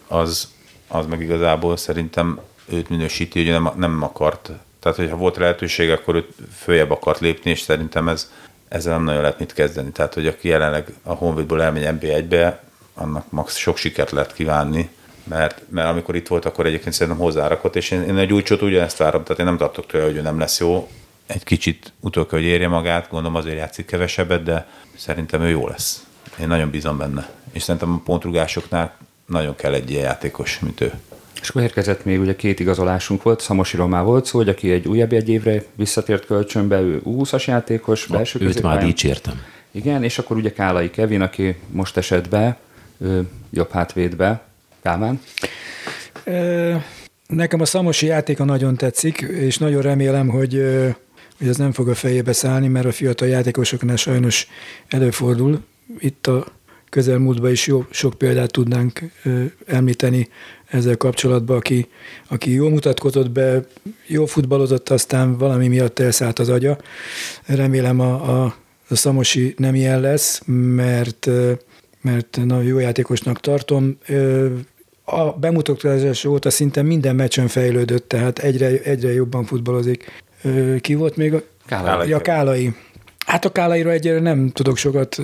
az, az meg igazából szerintem őt minősíti, hogy nem, nem akart. Tehát, hogyha volt lehetőség, akkor őt följebb akart lépni, és szerintem ez, ezzel nem nagyon lehet mit kezdeni. Tehát, hogy aki jelenleg a Honvédból elmegy NB1-be, annak max sok sikert lehet kívánni, mert, mert amikor itt volt, akkor egyébként szerintem hozzárakott, és én, én egy új csot ugyanezt várom, tehát én nem tartok tőle, hogy ő nem lesz jó. Egy kicsit utol hogy érje magát, gondolom azért játszik kevesebbet, de szerintem ő jó lesz. Én nagyon bízom benne. És szerintem a pontrugásoknál nagyon kell egy ilyen játékos, mint ő. És akkor érkezett még ugye két igazolásunk volt, Szamosi Romá volt szó, hogy aki egy újabb egy évre visszatért kölcsönbe, ő 20-as játékos, belső Őt már dicsértem. Igen, és akkor ugye Kálai Kevin, aki most esett be, ő jobb hátvédbe. Kálmán? Nekem a Szamosi játéka nagyon tetszik, és nagyon remélem, hogy, hogy ez nem fog a fejébe szállni, mert a fiatal játékosoknál sajnos előfordul. Itt a közelmúltban is jó, sok példát tudnánk említeni ezzel kapcsolatban, aki, aki jó mutatkozott be, jó futballozott, aztán valami miatt elszállt az agya. Remélem a, a, a Szamosi nem ilyen lesz, mert, mert na, jó játékosnak tartom. a bemutatkozás óta szinte minden meccsen fejlődött, tehát egyre, egyre jobban futballozik. Ki volt még? a- Kálai. Ja, Kálai. Hát a Kálairól egyre nem tudok sokat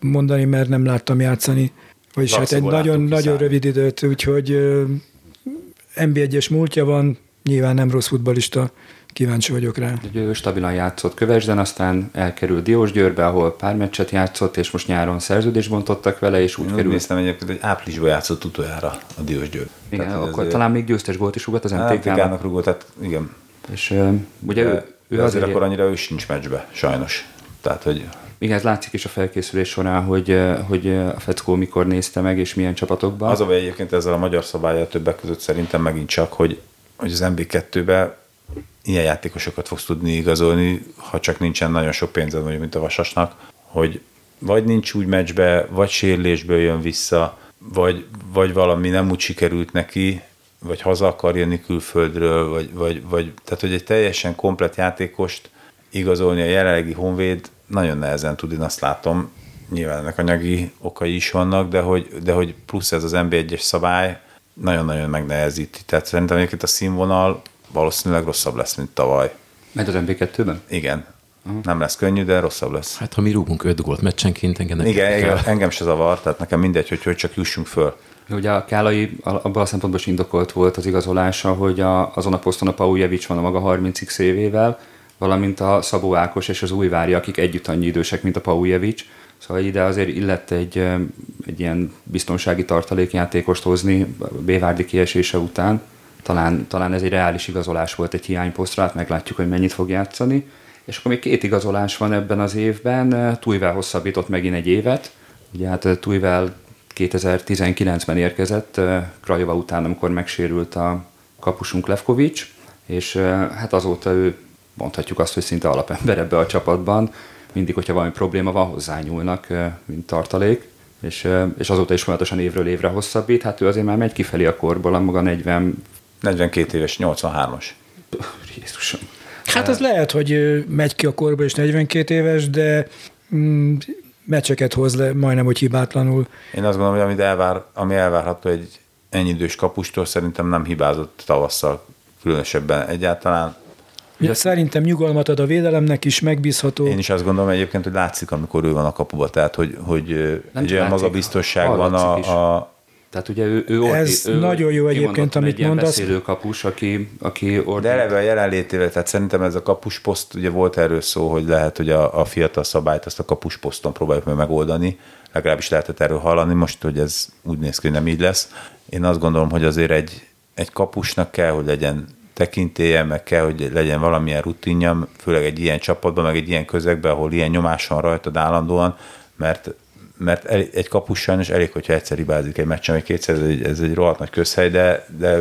mondani, mert nem láttam játszani. Vagyis hát egy nagyon, nagyon rövid időt, úgyhogy ö, NB1-es múltja van, nyilván nem rossz futbalista, kíváncsi vagyok rá. Ő stabilan játszott Kövesden, aztán elkerült Diósgyőrbe, ahol pár meccset játszott, és most nyáron szerződést bontottak vele, és úgy Én került. néztem egyébként, hogy áprilisban játszott utoljára a Diós Győr. Igen, Tehát, akkor azért- talán még győztes gólt is ugat az Hát, MTK-nak. MTK-nak rúgott, tehát igen. És ugye ő, ő azért azért, akkor annyira ő sincs meccsbe, sajnos. Tehát, hogy igen, ez látszik is a felkészülés során, hogy, hogy a Feckó mikor nézte meg, és milyen csapatokban. az a baj egyébként ezzel a magyar szabálya többek között szerintem megint csak, hogy, hogy az MB2-be ilyen játékosokat fogsz tudni igazolni, ha csak nincsen nagyon sok pénzed, mondjuk, mint a Vasasnak, hogy vagy nincs úgy meccsbe, vagy sérülésből jön vissza, vagy, vagy valami nem úgy sikerült neki, vagy haza akar jönni külföldről, vagy, vagy, vagy tehát, hogy egy teljesen komplet játékost igazolni a jelenlegi Honvéd nagyon nehezen tud, én azt látom, nyilván ennek anyagi okai is vannak, de hogy, de hogy plusz ez az NB1-es szabály nagyon-nagyon megnehezíti. Tehát szerintem egyébként a színvonal valószínűleg rosszabb lesz, mint tavaly. Mert az MB2-ben? Igen. Nem lesz könnyű, de rosszabb lesz. Hát ha mi rúgunk 5 gólt meccsenként, engem nem Igen, igen, engem se zavar, tehát nekem mindegy, hogy, hogy csak jussunk föl. Ugye a Kálai abban a szempontból is indokolt volt az igazolása, hogy a, azon a poszton a Paujevic van a maga 30x évével, valamint a Szabó Ákos és az Újvári, akik együtt annyi idősek, mint a Paujevic. Szóval ide azért illett egy, egy ilyen biztonsági tartalékjátékost hozni Bévárdi kiesése után. Talán, talán ez egy reális igazolás volt egy hiányposztra, hát meglátjuk, hogy mennyit fog játszani. És akkor még két igazolás van ebben az évben. Tuivel hosszabbított megint egy évet. Ugye hát Tuivel 2019-ben érkezett, Krajova után, amikor megsérült a kapusunk Levkovics, és hát azóta ő mondhatjuk azt, hogy szinte alapember ebbe a csapatban. Mindig, hogyha valami probléma van, hozzányúlnak, mint tartalék, és, és azóta is folyamatosan évről évre hosszabbít. Hát ő azért már megy kifelé a korból, a maga 40... 42 éves, 83-as. Jézusom. Hát az lehet, hogy megy ki a korba és 42 éves, de mm, meccseket hoz le, majdnem, hogy hibátlanul. Én azt gondolom, hogy amit elvár, ami elvárható egy ennyi idős kapustól, szerintem nem hibázott tavasszal különösebben egyáltalán. Ugye szerintem nyugalmat ad a védelemnek is, megbízható. Én is azt gondolom egyébként, hogy látszik, amikor ő van a kapuba, tehát hogy, hogy Nem egy olyan magabiztosság van a, a Tehát ugye ő, ő, Ez ő nagyon jó egyébként, amit egy ilyen mondasz. beszélő kapus, aki, aki de eleve a jelenlétével, tehát szerintem ez a kapusposzt, ugye volt erről szó, hogy lehet, hogy a, a fiatal szabályt azt a kapusposzton próbáljuk meg megoldani, legalábbis lehetett erről hallani, most, hogy ez úgy néz ki, hogy nem így lesz. Én azt gondolom, hogy azért egy, egy kapusnak kell, hogy legyen tekintélye, meg kell, hogy legyen valamilyen rutinja, főleg egy ilyen csapatban, meg egy ilyen közegben, ahol ilyen nyomás van rajtad állandóan, mert mert el, egy kapus sajnos elég, hogyha egyszer hibázik egy meccsen, vagy kétszer, ez egy, ez egy rohadt nagy közhely, de, de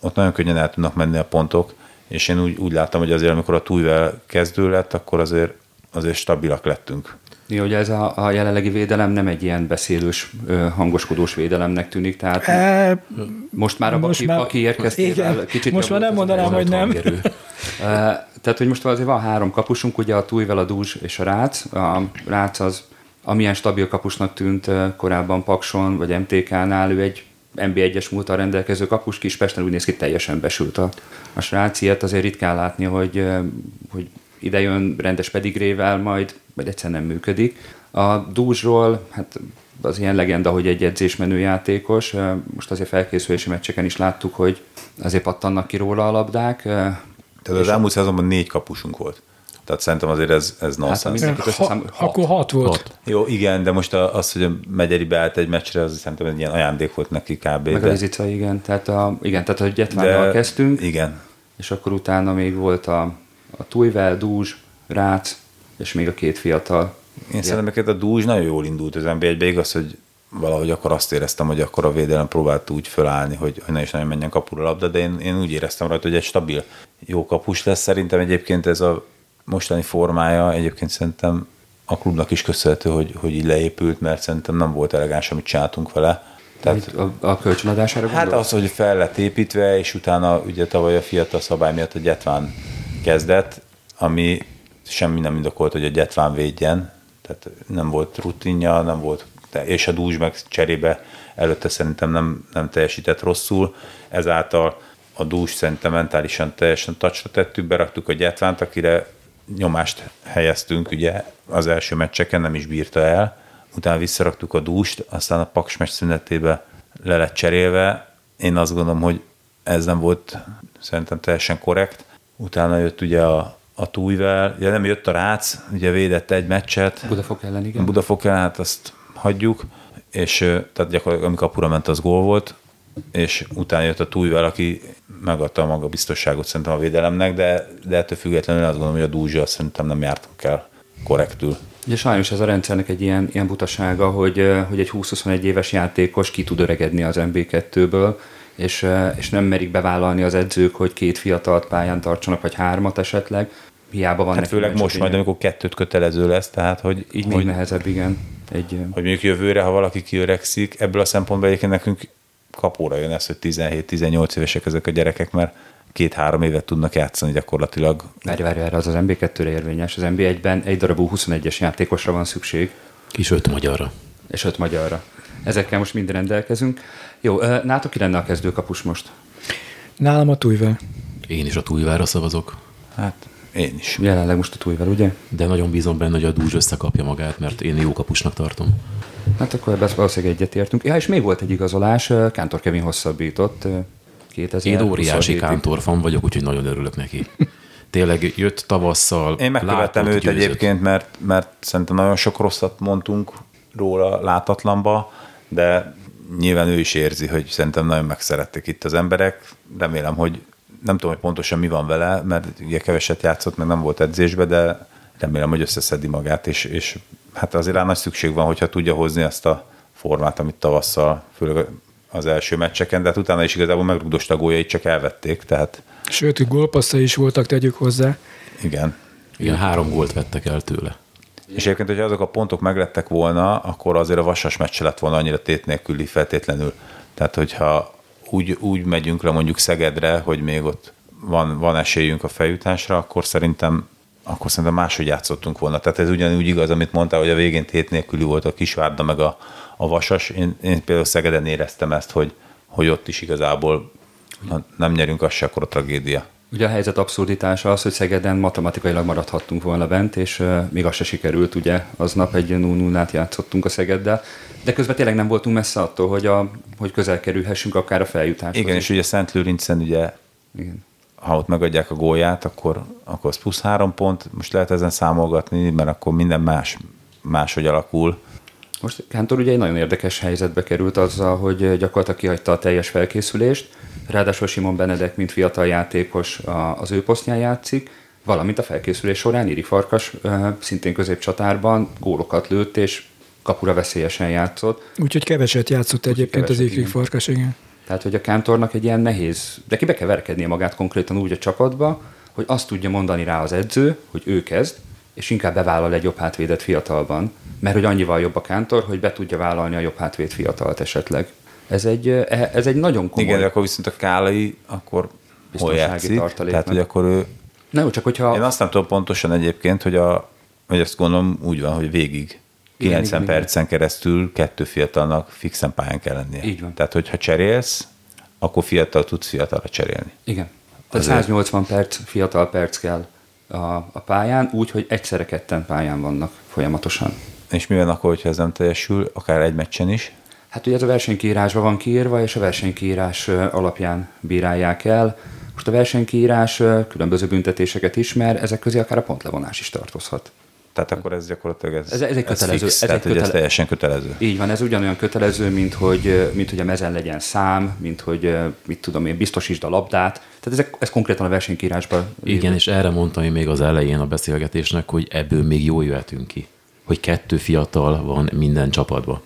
ott nagyon könnyen el tudnak menni a pontok, és én úgy, úgy láttam, hogy azért, amikor a túlvel kezdő lett, akkor azért, azért stabilak lettünk. Ja, ugye ez a, a jelenlegi védelem nem egy ilyen beszélős, hangoskodós védelemnek tűnik, tehát E, most már a most Baki, már- Baki érkeztével igen, kicsit most már nem mondanám, hogy nem. Hangerő. Tehát, hogy most azért van három kapusunk, ugye a Tújvel, a Dúzs és a Rác. A Rác az, amilyen stabil kapusnak tűnt korábban Pakson vagy MTK-nál, ő egy NB1-es múltal rendelkező kapus, Kispesten úgy néz ki, teljesen besült a, a srác. Ilyet azért ritkán látni, hogy, hogy ide jön rendes pedigrével, majd, majd egyszer nem működik. A Dúzsról, hát az ilyen legenda, hogy egy edzésmenő játékos. Most azért felkészülési meccseken is láttuk, hogy azért pattannak ki róla a labdák. Tehát az elmúlt szezonban négy kapusunk volt. Tehát szerintem azért ez, ez Hát, nonsens. ha, hat. akkor hat volt. Hat. Jó, igen, de most a- az, hogy a Megyeri beállt egy meccsre, az szerintem egy ilyen ajándék volt neki kb. Meg a de, Lizica, igen. Tehát, a, igen, tehát hogy Gyetvánnal kezdtünk, Igen. és akkor utána még volt a, a Tujvel, Dúzs, Rác, és még a két fiatal. Én szerintem neked a Dúzs nagyon jól indult az NB1-be, igaz, hogy valahogy akkor azt éreztem, hogy akkor a védelem próbált úgy fölállni, hogy, hogy ne is nagyon menjen kapura a labda, de én, én úgy éreztem rajta, hogy egy stabil, jó kapus lesz. Szerintem egyébként ez a mostani formája egyébként szerintem a klubnak is köszönhető, hogy, hogy így leépült, mert szerintem nem volt elegáns, amit csináltunk vele. Tehát a, a kölcsönadására Hát gondolsz? az, hogy fel lett építve, és utána ugye tavaly a fiatal szabály miatt a Gyetván kezdett, ami semmi nem indokolt, hogy a Gyetván védjen, tehát nem volt rutinja, nem volt és a dús meg cserébe előtte szerintem nem, nem teljesített rosszul, ezáltal a dús szerintem mentálisan teljesen tacsra tettük, beraktuk a gyetvánt, akire nyomást helyeztünk, ugye az első meccseken nem is bírta el, utána visszaraktuk a dúst, aztán a Paks meccs szünetébe le lett cserélve. Én azt gondolom, hogy ez nem volt szerintem teljesen korrekt. Utána jött ugye a, a tújvel, ugye nem jött a Rác, ugye védett egy meccset. Budafok ellen, igen. Budafok ellen, hát azt hagyjuk, és tehát gyakorlatilag amikor a pura ment, az gól volt, és utána jött a tújvel, aki megadta a maga biztosságot szerintem a védelemnek, de, de ettől függetlenül azt gondolom, hogy a dúzsa szerintem nem jártunk el korrektül. Ugye sajnos ez a rendszernek egy ilyen, ilyen butasága, hogy, hogy egy 20-21 éves játékos ki tud öregedni az MB2-ből, és, és nem merik bevállalni az edzők, hogy két fiatalt pályán tartsanak, vagy hármat esetleg. Hiába van hát főleg most majd, amikor kettőt kötelező lesz, tehát hogy... Így még hogy, nehezebb, igen. Egy, hogy mondjuk jövőre, ha valaki kiöregszik, ebből a szempontból egyébként nekünk kapóra jön ez, hogy 17-18 évesek ezek a gyerekek, mert két-három évet tudnak játszani gyakorlatilag. Várj, várj, várj, az az MB2-re érvényes. Az MB1-ben egy darabú 21-es játékosra van szükség. És öt magyarra. És öt magyarra. Ezekkel most mind rendelkezünk. Jó, nátok ki lenne a kezdőkapus most? Nálam a Tújvel. Én is a Tújvára szavazok. Hát én is. Jelenleg most a Tújvel, ugye? De nagyon bízom benne, hogy a Dúzs összekapja magát, mert én jó kapusnak tartom. Hát akkor ebben valószínűleg egyetértünk. Ja, és még volt egy igazolás, Kántor Kevin hosszabbított 2000 Én óriási Kántor fan vagyok, úgyhogy nagyon örülök neki. Tényleg jött tavasszal. Én megkövettem őt győzött. egyébként, mert, mert szerintem nagyon sok rosszat mondtunk róla látatlanba, de nyilván ő is érzi, hogy szerintem nagyon megszerették itt az emberek. Remélem, hogy nem tudom, hogy pontosan mi van vele, mert ugye keveset játszott, meg nem volt edzésbe, de remélem, hogy összeszedi magát, és, és hát azért rá nagy szükség van, hogyha tudja hozni ezt a formát, amit tavasszal, főleg az első meccseken, de hát utána is igazából megrugdost a góljait csak elvették, tehát... Sőt, gólpasszai is voltak, tegyük hozzá. Igen. Igen, három gólt vettek el tőle. És egyébként, hogyha azok a pontok meglettek volna, akkor azért a vasas meccs lett volna annyira tét nélküli feltétlenül. Tehát, hogyha úgy, úgy megyünk le mondjuk Szegedre, hogy még ott van, van esélyünk a feljutásra, akkor szerintem akkor szerintem máshogy játszottunk volna. Tehát ez ugyanúgy igaz, amit mondtál, hogy a végén tét nélküli volt a Kisvárda meg a, a Vasas. Én, én például Szegeden éreztem ezt, hogy, hogy ott is igazából nem nyerünk, az se akkor a tragédia. Ugye a helyzet abszurditása az, hogy Szegeden matematikailag maradhattunk volna bent, és uh, még az se sikerült, ugye aznap egy 0 játszottunk a Szegeddel, de közben tényleg nem voltunk messze attól, hogy, a, hogy közel kerülhessünk akár a feljutáshoz. Igen, és ugye Szent Lőrincen ugye Igen ha ott megadják a gólját, akkor, akkor az plusz három pont. Most lehet ezen számolgatni, mert akkor minden más, máshogy alakul. Most Kántor ugye egy nagyon érdekes helyzetbe került azzal, hogy gyakorlatilag kihagyta a teljes felkészülést, ráadásul Simon Benedek, mint fiatal játékos az ő posztján játszik, valamint a felkészülés során Iri Farkas szintén középcsatárban gólokat lőtt, és kapura veszélyesen játszott. Úgyhogy keveset játszott egyébként keveset, az Iri Farkas, igen. Tehát, hogy a Kántornak egy ilyen nehéz, de ki be kell verkednie magát konkrétan úgy a csapatba, hogy azt tudja mondani rá az edző, hogy ő kezd, és inkább bevállal egy jobb hátvédet fiatalban, mert hogy annyival jobb a Kántor, hogy be tudja vállalni a jobb hátvéd fiatalt esetleg. Ez egy, e, ez egy nagyon komoly... Igen, de akkor viszont a Kálai, akkor hol játszik? Tehát, hogy akkor ő... Nem, csak hogyha... Én azt nem tudom pontosan egyébként, hogy, a, hogy ezt gondolom úgy van, hogy végig 90 igen, percen igen. keresztül kettő fiatalnak fixen pályán kell lennie. Így van. Tehát, hogyha cserélsz, akkor fiatal tudsz fiatalra cserélni. Igen. Tehát Azért... 180 perc, fiatal perc kell a, a pályán, úgy, hogy egyszerre ketten pályán vannak folyamatosan. És mi van akkor, hogyha ez nem teljesül, akár egy meccsen is? Hát ugye ez a versenykiírásban van kiírva, és a versenykiírás alapján bírálják el. Most a versenykiírás különböző büntetéseket ismer, ezek közé akár a pontlevonás is tartozhat. Tehát akkor ez gyakorlatilag ez, ez, ez egy kötelező. Ez, fix, ez tehát, egy kötele... ez teljesen kötelező. Így van, ez ugyanolyan kötelező, mint hogy, mint hogy a mezen legyen szám, mint hogy mit tudom én, biztosítsd a labdát. Tehát ez, ez konkrétan a versenykírásban. Igen, és erre mondtam én még az elején a beszélgetésnek, hogy ebből még jól jöhetünk ki. Hogy kettő fiatal van minden csapatban.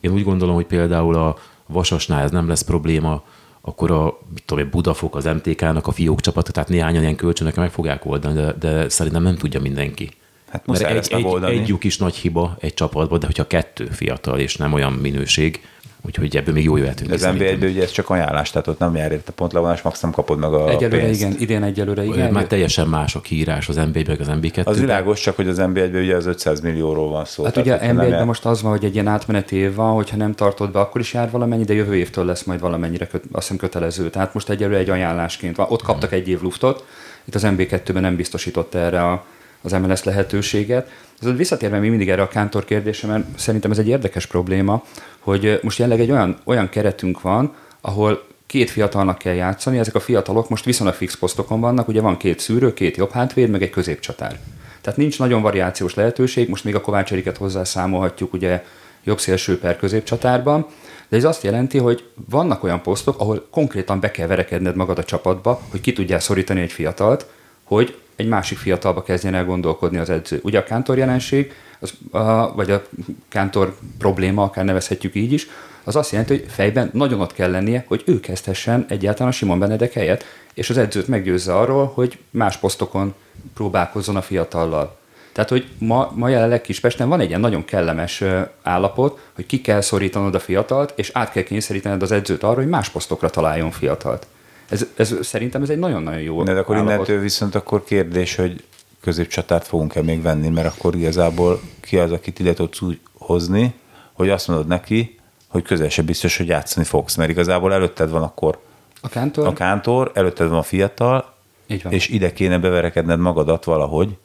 Én úgy gondolom, hogy például a Vasasnál ez nem lesz probléma, akkor a mit tudom, Budafok, az MTK-nak a fiók csapata, tehát néhányan ilyen kölcsönök meg fogják oldani, de, de szerintem nem tudja mindenki. Hát Mert egy, egy, egy lyuk is nagy hiba egy csapatban, de hogyha kettő fiatal és nem olyan minőség, Úgyhogy ebből még jó jöhetünk. De az nb 1 ugye ez csak ajánlás, tehát ott nem jár érte pontlevonás, max nem kapod meg a Egyelőre pénzt. igen, idén egyelőre igen. Már teljesen más a kiírás az nb meg az NB2. Az világos, csak hogy az nb 1 ugye az 500 millióról van szó. Hát ugye nba jár- most az van, hogy egy ilyen átmeneti év van, hogyha nem tartod be, akkor is jár valamennyi, de jövő évtől lesz majd valamennyire köt, azt hiszem kötelező. Tehát most egyelőre egy ajánlásként van. Ott kaptak egy év luftot, itt az MB2-ben nem biztosította erre a, az MLS lehetőséget. Ez visszatérve még mindig erre a kántor kérdésre, mert szerintem ez egy érdekes probléma, hogy most jelenleg egy olyan, olyan keretünk van, ahol két fiatalnak kell játszani, ezek a fiatalok most viszonylag fix posztokon vannak, ugye van két szűrő, két jobb hátvéd, meg egy középcsatár. Tehát nincs nagyon variációs lehetőség, most még a Kovács Eriket hozzászámolhatjuk ugye jobb szélső per középcsatárban, de ez azt jelenti, hogy vannak olyan posztok, ahol konkrétan be kell verekedned magad a csapatba, hogy ki tudjál szorítani egy fiatalt, hogy egy másik fiatalba kezdjen el gondolkodni az edző. Ugye a kántor jelenség, az, a, vagy a kántor probléma, akár nevezhetjük így is, az azt jelenti, hogy fejben nagyon ott kell lennie, hogy ő kezdhessen egyáltalán a Simon Benedek helyet, és az edzőt meggyőzze arról, hogy más posztokon próbálkozzon a fiatallal. Tehát, hogy ma, ma jelenleg Kispesten van egy ilyen nagyon kellemes állapot, hogy ki kell szorítanod a fiatalt, és át kell kényszerítened az edzőt arra, hogy más posztokra találjon fiatalt. Ez, ez szerintem ez egy nagyon-nagyon jó De akkor állapot. innentől viszont akkor kérdés, hogy középcsatárt fogunk-e még venni, mert akkor igazából ki az, akit ide tudsz úgy hozni, hogy azt mondod neki, hogy közel se biztos, hogy játszani fogsz, mert igazából előtted van akkor A kántor? a kántor, előtted van a fiatal, Így van. és ide kéne beverekedned magadat valahogy.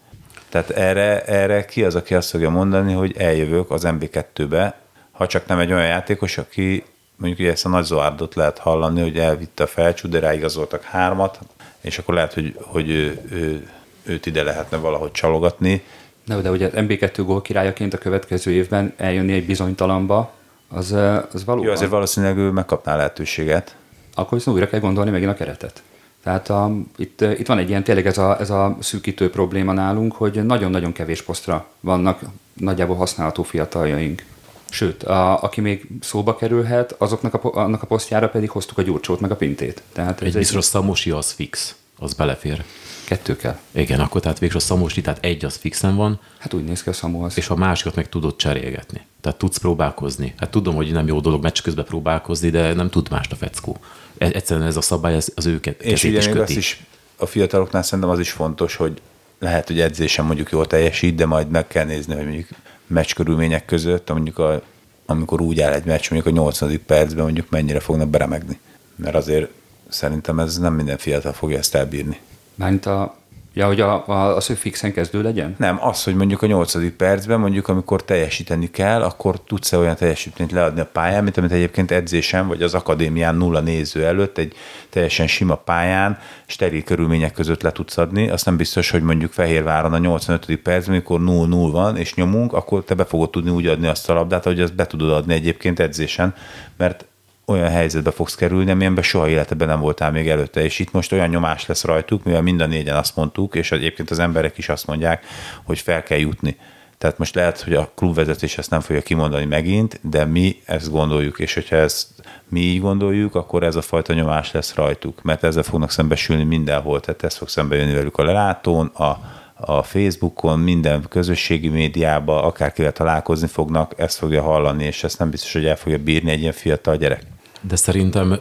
Tehát erre, erre ki az, aki azt fogja mondani, hogy eljövök az MB2-be, ha csak nem egy olyan játékos, aki mondjuk ugye ezt a nagy Zoárdot lehet hallani, hogy elvitte a felcsú, de ráigazoltak hármat, és akkor lehet, hogy, hogy ő, ő, őt ide lehetne valahogy csalogatni. De, de ugye MB2 gól királyaként a következő évben eljönni egy bizonytalanba, az, az valóban... Jó, azért valószínűleg ő megkapná lehetőséget. akkor viszont újra kell gondolni megint a keretet. Tehát a, itt, itt van egy ilyen, tényleg ez a, ez a szűkítő probléma nálunk, hogy nagyon-nagyon kevés posztra vannak nagyjából használható fiataljaink. Sőt, a, aki még szóba kerülhet, azoknak a, annak a posztjára pedig hoztuk a gyurcsót, meg a pintét. Tehát Egy biztos a Szamosi az fix, az belefér. kettő kell. Igen, akkor tehát végül a Szamosi, tehát egy az fixen van, Hát úgy néz ki a Samu az. és a másikat meg tudod cserélgetni. Tehát tudsz próbálkozni. Hát tudom, hogy nem jó dolog meccs közben próbálkozni, de nem tud mást a feckó. E- Egyszerűen ez a szabály, ez, az őket És kezét ugye is köti. is, a fiataloknál szerintem az is fontos, hogy lehet, hogy edzésen mondjuk jól teljesít, de majd meg kell nézni, hogy mondjuk meccs körülmények között, mondjuk a, amikor úgy áll egy meccs, mondjuk a 80. percben mondjuk mennyire fognak beremegni. Mert azért szerintem ez nem minden fiatal fogja ezt elbírni. Mármint a, ja, hogy a, a, az, hogy fixen kezdő legyen? Nem, az, hogy mondjuk a 8. percben, mondjuk amikor teljesíteni kell, akkor tudsz-e olyan teljesítményt leadni a pályán, mint amit egyébként edzésen vagy az akadémián nulla néző előtt egy teljesen sima pályán, steril körülmények között le tudsz adni. Azt nem biztos, hogy mondjuk Fehérváron a 85. percben, amikor 0-0 van és nyomunk, akkor te be fogod tudni úgy adni azt a labdát, hogy azt be tudod adni egyébként edzésen, mert olyan helyzetbe fogsz kerülni, amilyenben soha életedben nem voltál még előtte, és itt most olyan nyomás lesz rajtuk, mivel mind a négyen azt mondtuk, és egyébként az emberek is azt mondják, hogy fel kell jutni. Tehát most lehet, hogy a klubvezetés ezt nem fogja kimondani megint, de mi ezt gondoljuk, és hogyha ezt mi így gondoljuk, akkor ez a fajta nyomás lesz rajtuk, mert ezzel fognak szembesülni mindenhol, tehát ez fog szembe jönni velük a lelátón, a, a Facebookon, minden közösségi médiában, akárkivel találkozni fognak, ezt fogja hallani, és ezt nem biztos, hogy el fogja bírni egy ilyen fiatal gyerek. De szerintem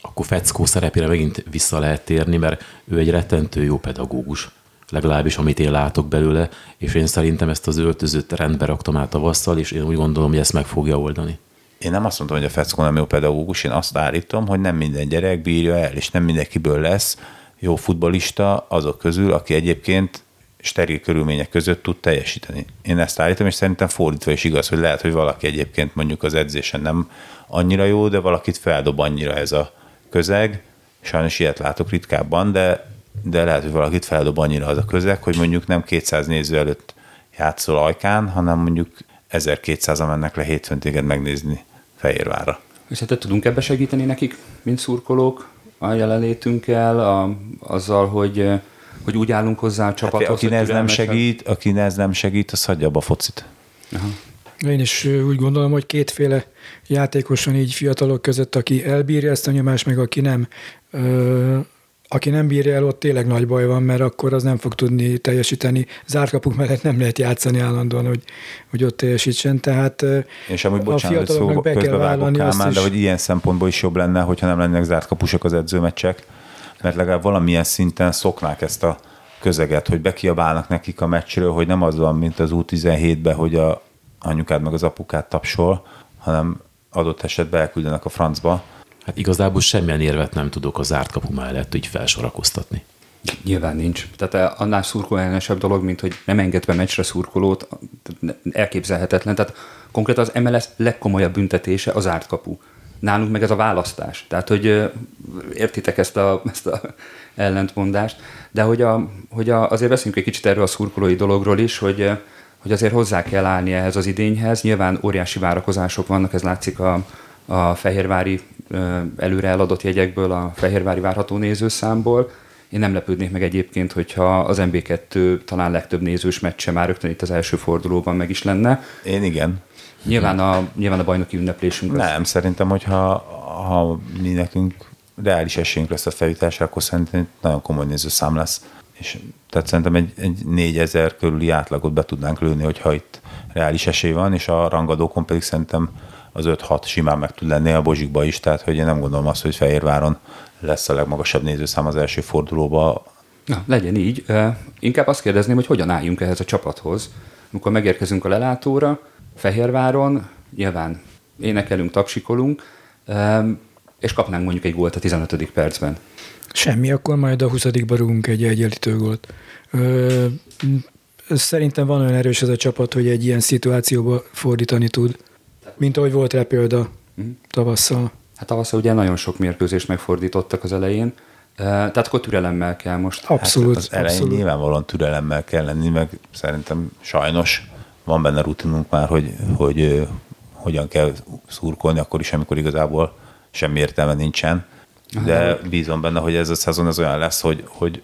akkor Feckó szerepére megint vissza lehet térni, mert ő egy rettentő jó pedagógus, legalábbis amit én látok belőle, és én szerintem ezt az öltözőt rendbe raktam át tavasszal, és én úgy gondolom, hogy ezt meg fogja oldani. Én nem azt mondtam, hogy a Feckó nem jó pedagógus, én azt állítom, hogy nem minden gyerek bírja el, és nem mindenkiből lesz jó futbalista azok közül, aki egyébként steril körülmények között tud teljesíteni. Én ezt állítom, és szerintem fordítva is igaz, hogy lehet, hogy valaki egyébként mondjuk az edzésen nem annyira jó, de valakit feldob annyira ez a közeg. Sajnos ilyet látok ritkábban, de, de lehet, hogy valakit feldob annyira az a közeg, hogy mondjuk nem 200 néző előtt játszol ajkán, hanem mondjuk 1200-an mennek le hétfőn téged megnézni Fehérvárra. És hát tudunk ebbe segíteni nekik, mint szurkolók, a jelenlétünkkel, a, azzal, hogy, hogy úgy állunk hozzá a Hát, csapathoz, aki hogy ez nem segít, aki ez nem segít, az hagyja abba a focit. Aha. Én is úgy gondolom, hogy kétféle játékos van így fiatalok között, aki elbírja ezt a nyomást, meg aki nem. Ö, aki nem bírja el, ott tényleg nagy baj van, mert akkor az nem fog tudni teljesíteni. Zárt kapuk mellett nem lehet játszani állandóan, hogy, hogy ott teljesítsen. Tehát és amúgy bocsánat, hogy szó be kell vállalni Kálmán, is. de hogy ilyen szempontból is jobb lenne, hogyha nem lennének zárt kapusok az edzőmeccsek, mert legalább valamilyen szinten szoknák ezt a közeget, hogy bekiabálnak nekik a meccsről, hogy nem az van, mint az U17-ben, hogy a anyukád meg az apukád tapsol, hanem adott esetben elküldenek a francba. Hát igazából semmilyen érvet nem tudok a zárt kapu mellett így felsorakoztatni. Nyilván nincs. Tehát annál szurkolálásebb dolog, mint hogy nem engedve meccsre szurkolót, elképzelhetetlen. Tehát konkrétan az MLS legkomolyabb büntetése az zárt kapu. Nálunk meg ez a választás. Tehát, hogy értitek ezt a, ezt a ellentmondást, de hogy, a, hogy a, azért beszéljünk egy kicsit erről a szurkolói dologról is, hogy, hogy azért hozzá kell állni ehhez az idényhez. Nyilván óriási várakozások vannak, ez látszik a, a fehérvári előre eladott jegyekből, a fehérvári várható nézőszámból. Én nem lepődnék meg egyébként, hogyha az MB2 talán legtöbb nézős meccse már rögtön itt az első fordulóban meg is lenne. Én igen. Nyilván a, nyilván a bajnoki ünneplésünk. Nem, az... szerintem, hogyha ha mi nekünk reális esélyünk lesz a felütásra, akkor szerintem nagyon komoly nézőszám lesz. És tehát szerintem egy, egy 4000 körüli átlagot be tudnánk lőni, hogyha itt reális esély van, és a rangadókon pedig szerintem az 5-6 simán meg tud lenni a Bozsikba is, tehát hogy én nem gondolom azt, hogy Fehérváron lesz a legmagasabb nézőszám az első fordulóba. Na, legyen így. Inkább azt kérdezném, hogy hogyan álljunk ehhez a csapathoz. Amikor megérkezünk a lelátóra, Fehérváron, nyilván énekelünk, tapsikolunk, és kapnánk mondjuk egy gólt a 15. percben. Semmi, akkor majd a 20. rúgunk egy egyenlítő gólt. Ö, szerintem van olyan erős ez a csapat, hogy egy ilyen szituációba fordítani tud, mint ahogy volt rá példa mhm. tavasszal. Hát tavasszal ugye nagyon sok mérkőzést megfordítottak az elején, tehát akkor türelemmel kell most. Abszolút. Hát az elején abszolút. nyilvánvalóan türelemmel kell lenni, meg szerintem sajnos van benne rutinunk már, hogy, hogy hogyan kell szurkolni, akkor is, amikor igazából semmi értelme nincsen. De bízom benne, hogy ez a szezon az olyan lesz, hogy, hogy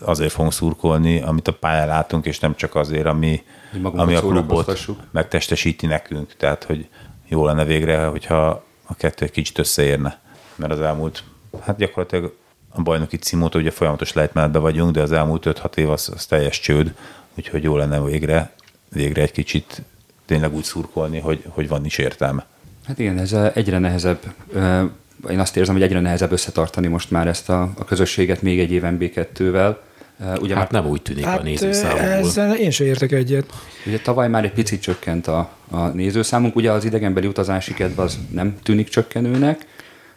azért fogunk szurkolni, amit a pályán látunk, és nem csak azért, ami, ami a klubot megtestesíti nekünk. Tehát, hogy jó lenne végre, hogyha a kettő egy kicsit összeérne. Mert az elmúlt, hát gyakorlatilag a bajnoki címóta ugye folyamatos lejtmenetben vagyunk, de az elmúlt 5-6 év az, az teljes csőd, úgyhogy jó lenne végre, végre egy kicsit tényleg úgy szurkolni, hogy, hogy van is értelme. Hát igen, ez egyre nehezebb. Én azt érzem, hogy egyre nehezebb összetartani most már ezt a, a közösséget még egy éven B2-vel. Ugye hát már nem úgy tűnik hát a nézőszámokból. Ezzel én sem értek egyet. Ugye tavaly már egy picit csökkent a, a nézőszámunk, ugye az idegenbeli utazási kedv az nem tűnik csökkenőnek,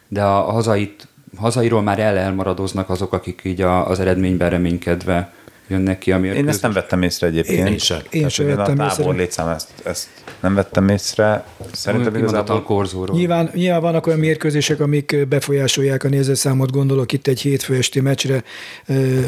de a, a hazait, hazairól már el elmaradoznak azok, akik így a, az eredményben reménykedve jönnek ki. Ami én ezt nem vettem észre egyébként. Én sem. Én sem vettem a tábor létszám ezt, ezt nem vettem észre. Szerintem igazából... korzóról. Nyilván, nyilván vannak olyan mérkőzések, amik befolyásolják a nézőszámot, gondolok itt egy hétfő esti meccsre,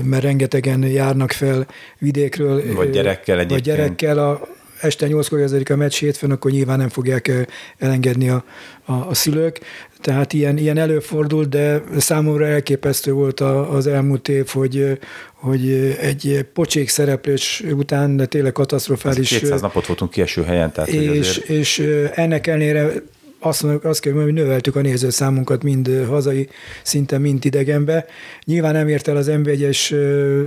mert rengetegen járnak fel vidékről. Vagy gyerekkel egyébként. Vagy gyerekkel a, este 8-kor kezdődik a meccs hétfőn, akkor nyilván nem fogják elengedni a, a, a szülők. Tehát ilyen, ilyen előfordul, de számomra elképesztő volt az elmúlt év, hogy, hogy egy pocsék szereplés után, de tényleg katasztrofális. 200 napot voltunk kieső helyen. Tehát és, azért... és ennek ellenére azt, mondjuk, azt kell mondani, hogy növeltük a nézőszámunkat mind hazai szinten, mind idegenbe. Nyilván nem ért el az MV1-es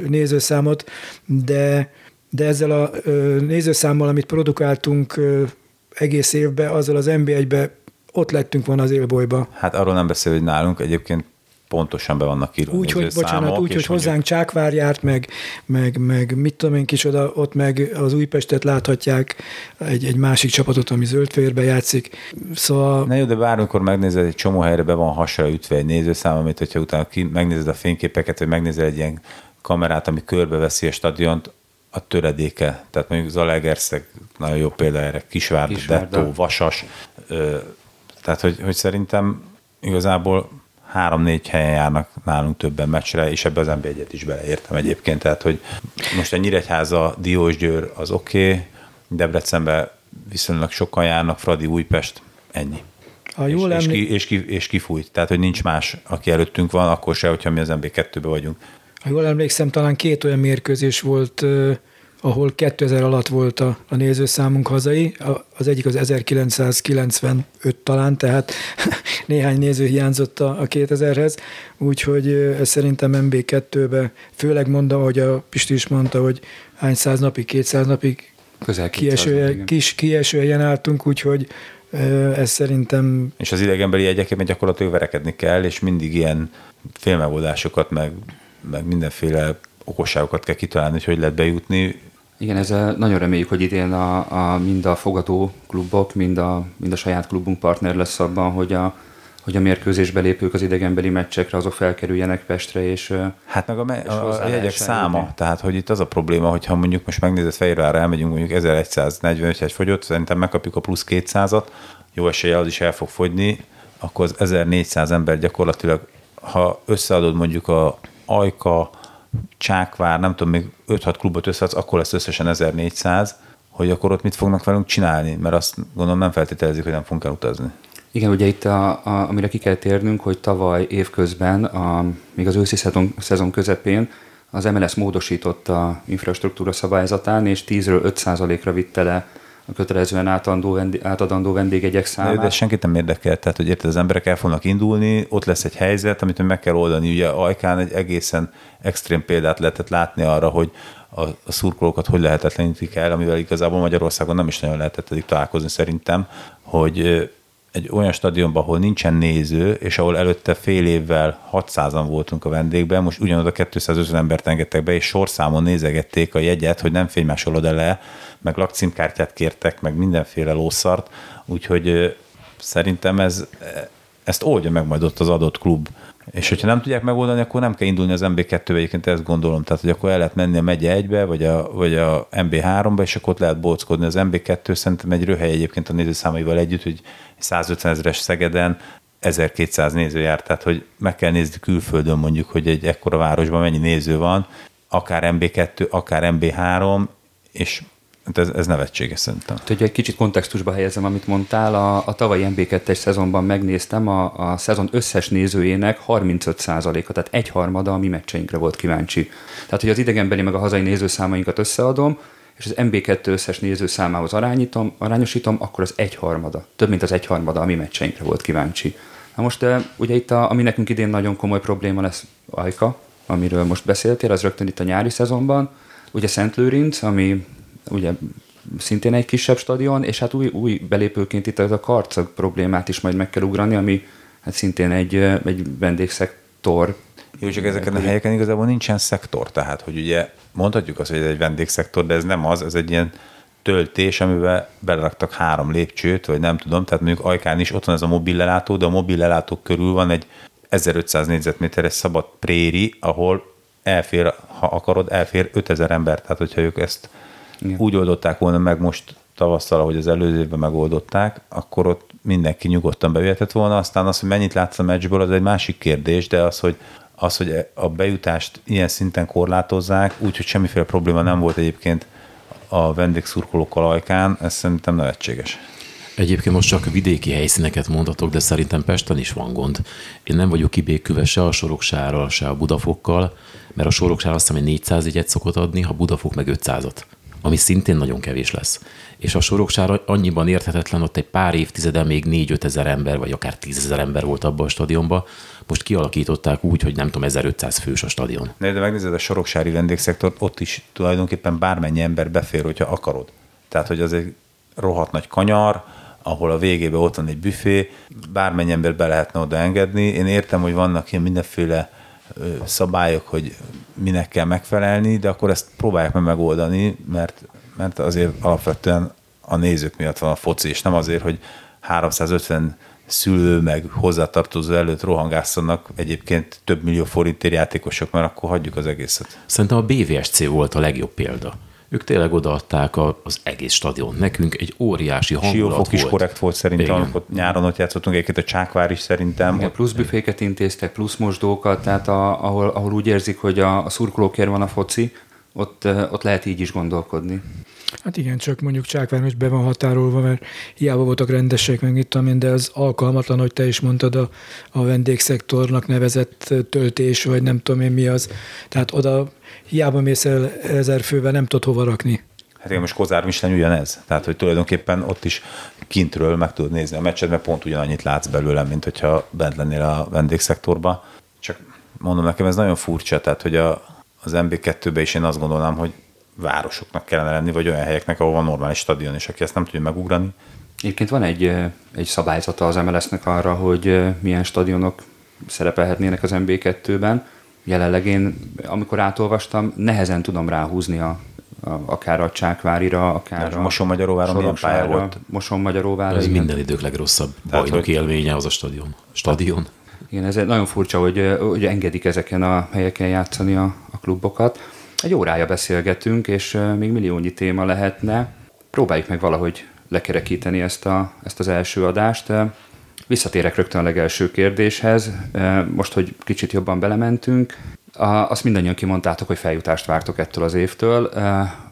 nézőszámot, de, de ezzel a nézőszámmal, amit produkáltunk egész évben, azzal az MB1-be ott lettünk volna az élbolyba. Hát arról nem beszél, hogy nálunk egyébként pontosan be vannak írva úgy, hogy, bocsánat, úgy, hogy hozzánk Csákvár járt, meg, meg, meg mit tudom én kicsoda, ott meg az Újpestet láthatják, egy, egy másik csapatot, ami zöldfehérbe játszik. Szóval... Na jó, de bármikor megnézed, egy csomó helyre be van hasra ütve egy nézőszám, amit hogyha utána ki, megnézed a fényképeket, vagy megnézed egy ilyen kamerát, ami körbeveszi a stadiont, a töredéke. Tehát mondjuk Zalaegerszeg nagyon jó példa erre, Kisvárd, Kisvárda. Dettó, Vasas. Tehát, hogy, hogy szerintem igazából három-négy helyen járnak nálunk többen meccsre, és ebbe az nb egyet is beleértem egyébként. Tehát, hogy most a Nyíregyháza, Diósgyőr az oké, okay, Debrecenben viszonylag sokan járnak, Fradi, Újpest, ennyi. Ha jól és, emlé... és, ki, és, ki, és kifújt. Tehát, hogy nincs más, aki előttünk van, akkor se, hogyha mi az MB2-be vagyunk. Ha jól emlékszem, talán két olyan mérkőzés volt ahol 2000 alatt volt a, a nézőszámunk hazai, az egyik az 1995 talán, tehát néhány néző hiányzott a, a 2000-hez, úgyhogy ez szerintem MB2-be, főleg mondta, hogy a Pisti is mondta, hogy hány száz napig, 200 napig Közel kieső, kis kiesőjen álltunk, úgyhogy ez szerintem... És az idegenbeli jegyekért gyakorlatilag verekedni kell, és mindig ilyen félmegoldásokat, meg, meg mindenféle okosságokat kell kitalálni, hogy hogy lehet bejutni. Igen, ezzel nagyon reméljük, hogy idén a, a, mind a fogadó klubok, mind a, mind a saját klubunk partner lesz abban, hogy a, hogy a mérkőzésbe lépők az idegenbeli meccsekre, azok felkerüljenek Pestre, és Hát meg a, me- a, a jegyek száma, jutni. tehát hogy itt az a probléma, hogyha mondjuk most megnézed Fejrára, elmegyünk mondjuk 1145 egy fogyott, szerintem megkapjuk a plusz 200-at, jó esélye az is el fog fogyni, akkor az 1400 ember gyakorlatilag, ha összeadod mondjuk a Ajka, Csákvár, nem tudom, még 5-6 klubot összeadsz, akkor lesz összesen 1400, hogy akkor ott mit fognak velünk csinálni, mert azt gondolom nem feltételezik, hogy nem fogunk elutazni. Igen, ugye itt, a, a, amire ki kell térnünk, hogy tavaly évközben, a, még az őszi szezon, szezon közepén az MLS módosította infrastruktúra szabályzatán, és 10-ről 5%-ra vitte le kötelezően átadandó, vendég, átadandó vendégegyek számát. De, de senkit nem érdekel, tehát hogy érted, az emberek el fognak indulni, ott lesz egy helyzet, amit meg kell oldani. Ugye Ajkán egy egészen extrém példát lehetett látni arra, hogy a, a szurkolókat hogy lehetetlenítik el, amivel igazából Magyarországon nem is nagyon lehetett eddig találkozni szerintem, hogy egy olyan stadionban, ahol nincsen néző, és ahol előtte fél évvel 600-an voltunk a vendégben, most ugyanoda 250 embert engedtek be, és sorszámon nézegették a jegyet, hogy nem fénymásolod le, meg lakcímkártyát kértek, meg mindenféle lószart, úgyhogy szerintem ez, ezt oldja meg majd ott az adott klub. És hogyha nem tudják megoldani, akkor nem kell indulni az MB2-be, egyébként ezt gondolom. Tehát, hogy akkor el lehet menni a megye 1-be, vagy a, vagy a MB3-ba, és akkor ott lehet bóckodni. Az MB2 szerintem egy röhely egyébként a nézőszámaival együtt, hogy 150 ezeres Szegeden 1200 néző jár, tehát hogy meg kell nézni külföldön mondjuk, hogy egy ekkora városban mennyi néző van, akár MB2, akár MB3, és ez, ez nevetséges szerintem. Hogy egy kicsit kontextusba helyezem, amit mondtál, a, a tavalyi MB2-es szezonban megnéztem, a, a szezon összes nézőjének 35%-a, tehát egyharmada a mi meccseinkre volt kíváncsi. Tehát, hogy az idegenbeli meg a hazai nézőszámainkat összeadom, és az MB2 összes nézőszámához arányítom, arányosítom, akkor az egyharmada, több mint az egyharmada a mi meccseinkre volt kíváncsi. Na most ugye itt, a, ami nekünk idén nagyon komoly probléma lesz, Ajka, amiről most beszéltél, az rögtön itt a nyári szezonban. Ugye Szent Lőrinc, ami ugye szintén egy kisebb stadion, és hát új, új belépőként itt a karcag problémát is majd meg kell ugrani, ami hát szintén egy, egy vendégszektor. Jó, csak ezeken a helyeken igazából nincsen szektor, tehát hogy ugye mondhatjuk azt, hogy ez egy vendégszektor, de ez nem az, ez egy ilyen töltés, amiben beleraktak három lépcsőt, vagy nem tudom, tehát mondjuk Ajkán is ott van ez a mobil lelátó, de a mobil lelátók körül van egy 1500 négyzetméteres szabad préri, ahol elfér, ha akarod, elfér 5000 ember, tehát hogyha ők ezt igen. úgy oldották volna meg most tavasszal, ahogy az előző évben megoldották, akkor ott mindenki nyugodtan bejöhetett volna. Aztán az, hogy mennyit látsz a meccsből, az egy másik kérdés, de az, hogy az, hogy a bejutást ilyen szinten korlátozzák, úgyhogy semmiféle probléma nem volt egyébként a vendégszurkolókkal ajkán, ez szerintem nevetséges. Egyébként most csak vidéki helyszíneket mondatok, de szerintem Pesten is van gond. Én nem vagyok kibékülve se a Soroksárral, se a Budafokkal, mert a Soroksár azt hiszem, hogy 400 egyet szokott adni, ha Budafok meg 500-at ami szintén nagyon kevés lesz. És a soroksár annyiban érthetetlen, ott egy pár évtizeden még 4-5 ezer ember, vagy akár 10 ezer ember volt abban a stadionban, most kialakították úgy, hogy nem tudom, 1500 fős a stadion. De, de megnézed a soroksári vendégszektort, ott is tulajdonképpen bármennyi ember befér, hogyha akarod. Tehát, hogy az egy rohadt nagy kanyar, ahol a végében ott van egy büfé, bármennyi ember be lehetne oda engedni. Én értem, hogy vannak ilyen mindenféle szabályok, hogy minek kell megfelelni, de akkor ezt próbálják meg megoldani, mert, mert azért alapvetően a nézők miatt van a foci, és nem azért, hogy 350 szülő meg hozzátartozó előtt rohangásszanak egyébként több millió forintért játékosok, mert akkor hagyjuk az egészet. Szerintem a BVSC volt a legjobb példa. Ők tényleg odaadták az egész stadion. Nekünk egy óriási hangulat Siófok volt. is korrekt volt szerintem, amikor nyáron ott játszottunk, egyébként a Csákvár is szerintem. Igen, plusz büféket intéztek, plusz mosdókat, tehát a, ahol, ahol úgy érzik, hogy a, a szurkolókért van a foci, ott, ott lehet így is gondolkodni. Hát igen, csak mondjuk Csákvár most be van határolva, mert hiába voltak rendesek, meg itt, de az alkalmatlan, hogy te is mondtad, a, a vendégszektornak nevezett töltés, vagy nem tudom én mi az. Tehát oda hiába mész el ezer fővel, nem tudod hova rakni. Hát igen, most Kozár Michelin ugyanez. Tehát, hogy tulajdonképpen ott is kintről meg tudod nézni a meccset, mert pont ugyanannyit látsz belőle, mint hogyha bent lennél a vendégszektorba. Csak mondom nekem, ez nagyon furcsa, tehát, hogy a, az MB2-be is én azt gondolnám, hogy városoknak kellene lenni, vagy olyan helyeknek, ahol van normális stadion, és aki ezt nem tudja megugrani. Egyébként van egy, egy szabályzata az MLS-nek arra, hogy milyen stadionok szerepelhetnének az MB2-ben. Jelenleg én, amikor átolvastam, nehezen tudom ráhúzni a, a, akár a Csákvárira, akár a Moson-Magyaróváron milyen pálya volt? Moson-Magyaróvára. Ez minden idők legrosszabb bajnoki élménye az a stadion. Stadion. Igen, ez nagyon furcsa, hogy, hogy engedik ezeken a helyeken játszani a, a klubokat. Egy órája beszélgetünk, és még milliónyi téma lehetne. Próbáljuk meg valahogy lekerekíteni ezt, a, ezt az első adást. Visszatérek rögtön a legelső kérdéshez. Most, hogy kicsit jobban belementünk, azt mindannyian kimondtátok, hogy feljutást vártok ettől az évtől.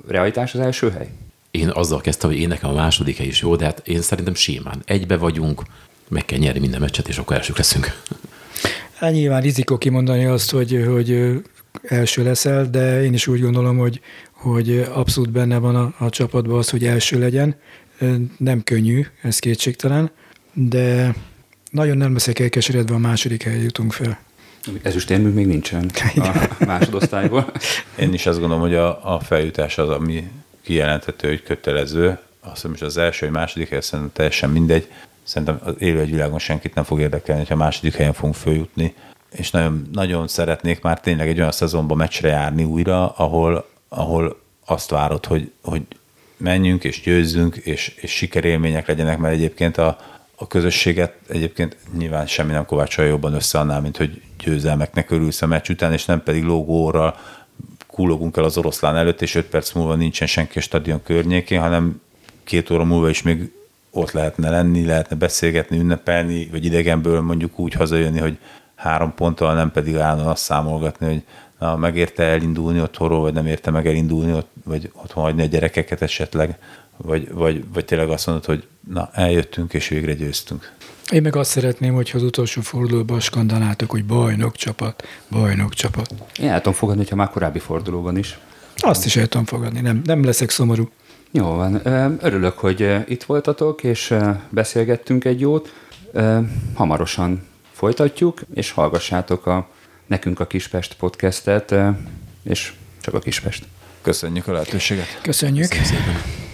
Realitás az első hely? Én azzal kezdtem, hogy én nekem a második hely is jó, de hát én szerintem simán. Egybe vagyunk, meg kell nyerni minden meccset, és akkor elsők leszünk. Hát nyilván rizikó kimondani azt, hogy, hogy első leszel, de én is úgy gondolom, hogy, hogy abszolút benne van a, a csapatban az, hogy első legyen. Nem könnyű, ez kétségtelen, de nagyon nem leszek elkeseredve, a második helyre jutunk fel. Ezüstérmünk még nincsen a másodosztályból. Én is azt gondolom, hogy a, a feljutás az, ami kijelenthető, hogy kötelező. Azt hiszem, hogy az első, vagy második hely szerintem teljesen mindegy. Szerintem az élő egy világon senkit nem fog érdekelni, ha a második helyen fogunk följutni és nagyon, nagyon szeretnék már tényleg egy olyan szezonban meccsre járni újra, ahol, ahol azt várod, hogy, hogy menjünk és győzzünk, és, és sikerélmények legyenek, mert egyébként a, a közösséget egyébként nyilván semmi nem kovácsolja jobban össze annál, mint hogy győzelmeknek örülsz a meccs után, és nem pedig lógóra kúlogunk el az oroszlán előtt, és öt perc múlva nincsen senki a stadion környékén, hanem két óra múlva is még ott lehetne lenni, lehetne beszélgetni, ünnepelni, vagy idegenből mondjuk úgy hazajönni, hogy három ponttal, nem pedig állandóan azt számolgatni, hogy na, megérte elindulni otthonról, vagy nem érte meg elindulni, vagy otthon hagyni a gyerekeket esetleg, vagy, vagy, vagy tényleg azt mondod, hogy na, eljöttünk, és végre győztünk. Én meg azt szeretném, hogyha az utolsó fordulóban skandaláltak, hogy bajnok csapat, bajnok csapat. Én el tudom fogadni, hogyha már korábbi fordulóban is. Azt is el tudom fogadni, nem, nem leszek szomorú. Jó van. Örülök, hogy itt voltatok, és beszélgettünk egy jót. Hamarosan folytatjuk, és hallgassátok a Nekünk a Kispest podcastet, és csak a Kispest. Köszönjük a lehetőséget. Köszönjük. Köszönjük szépen.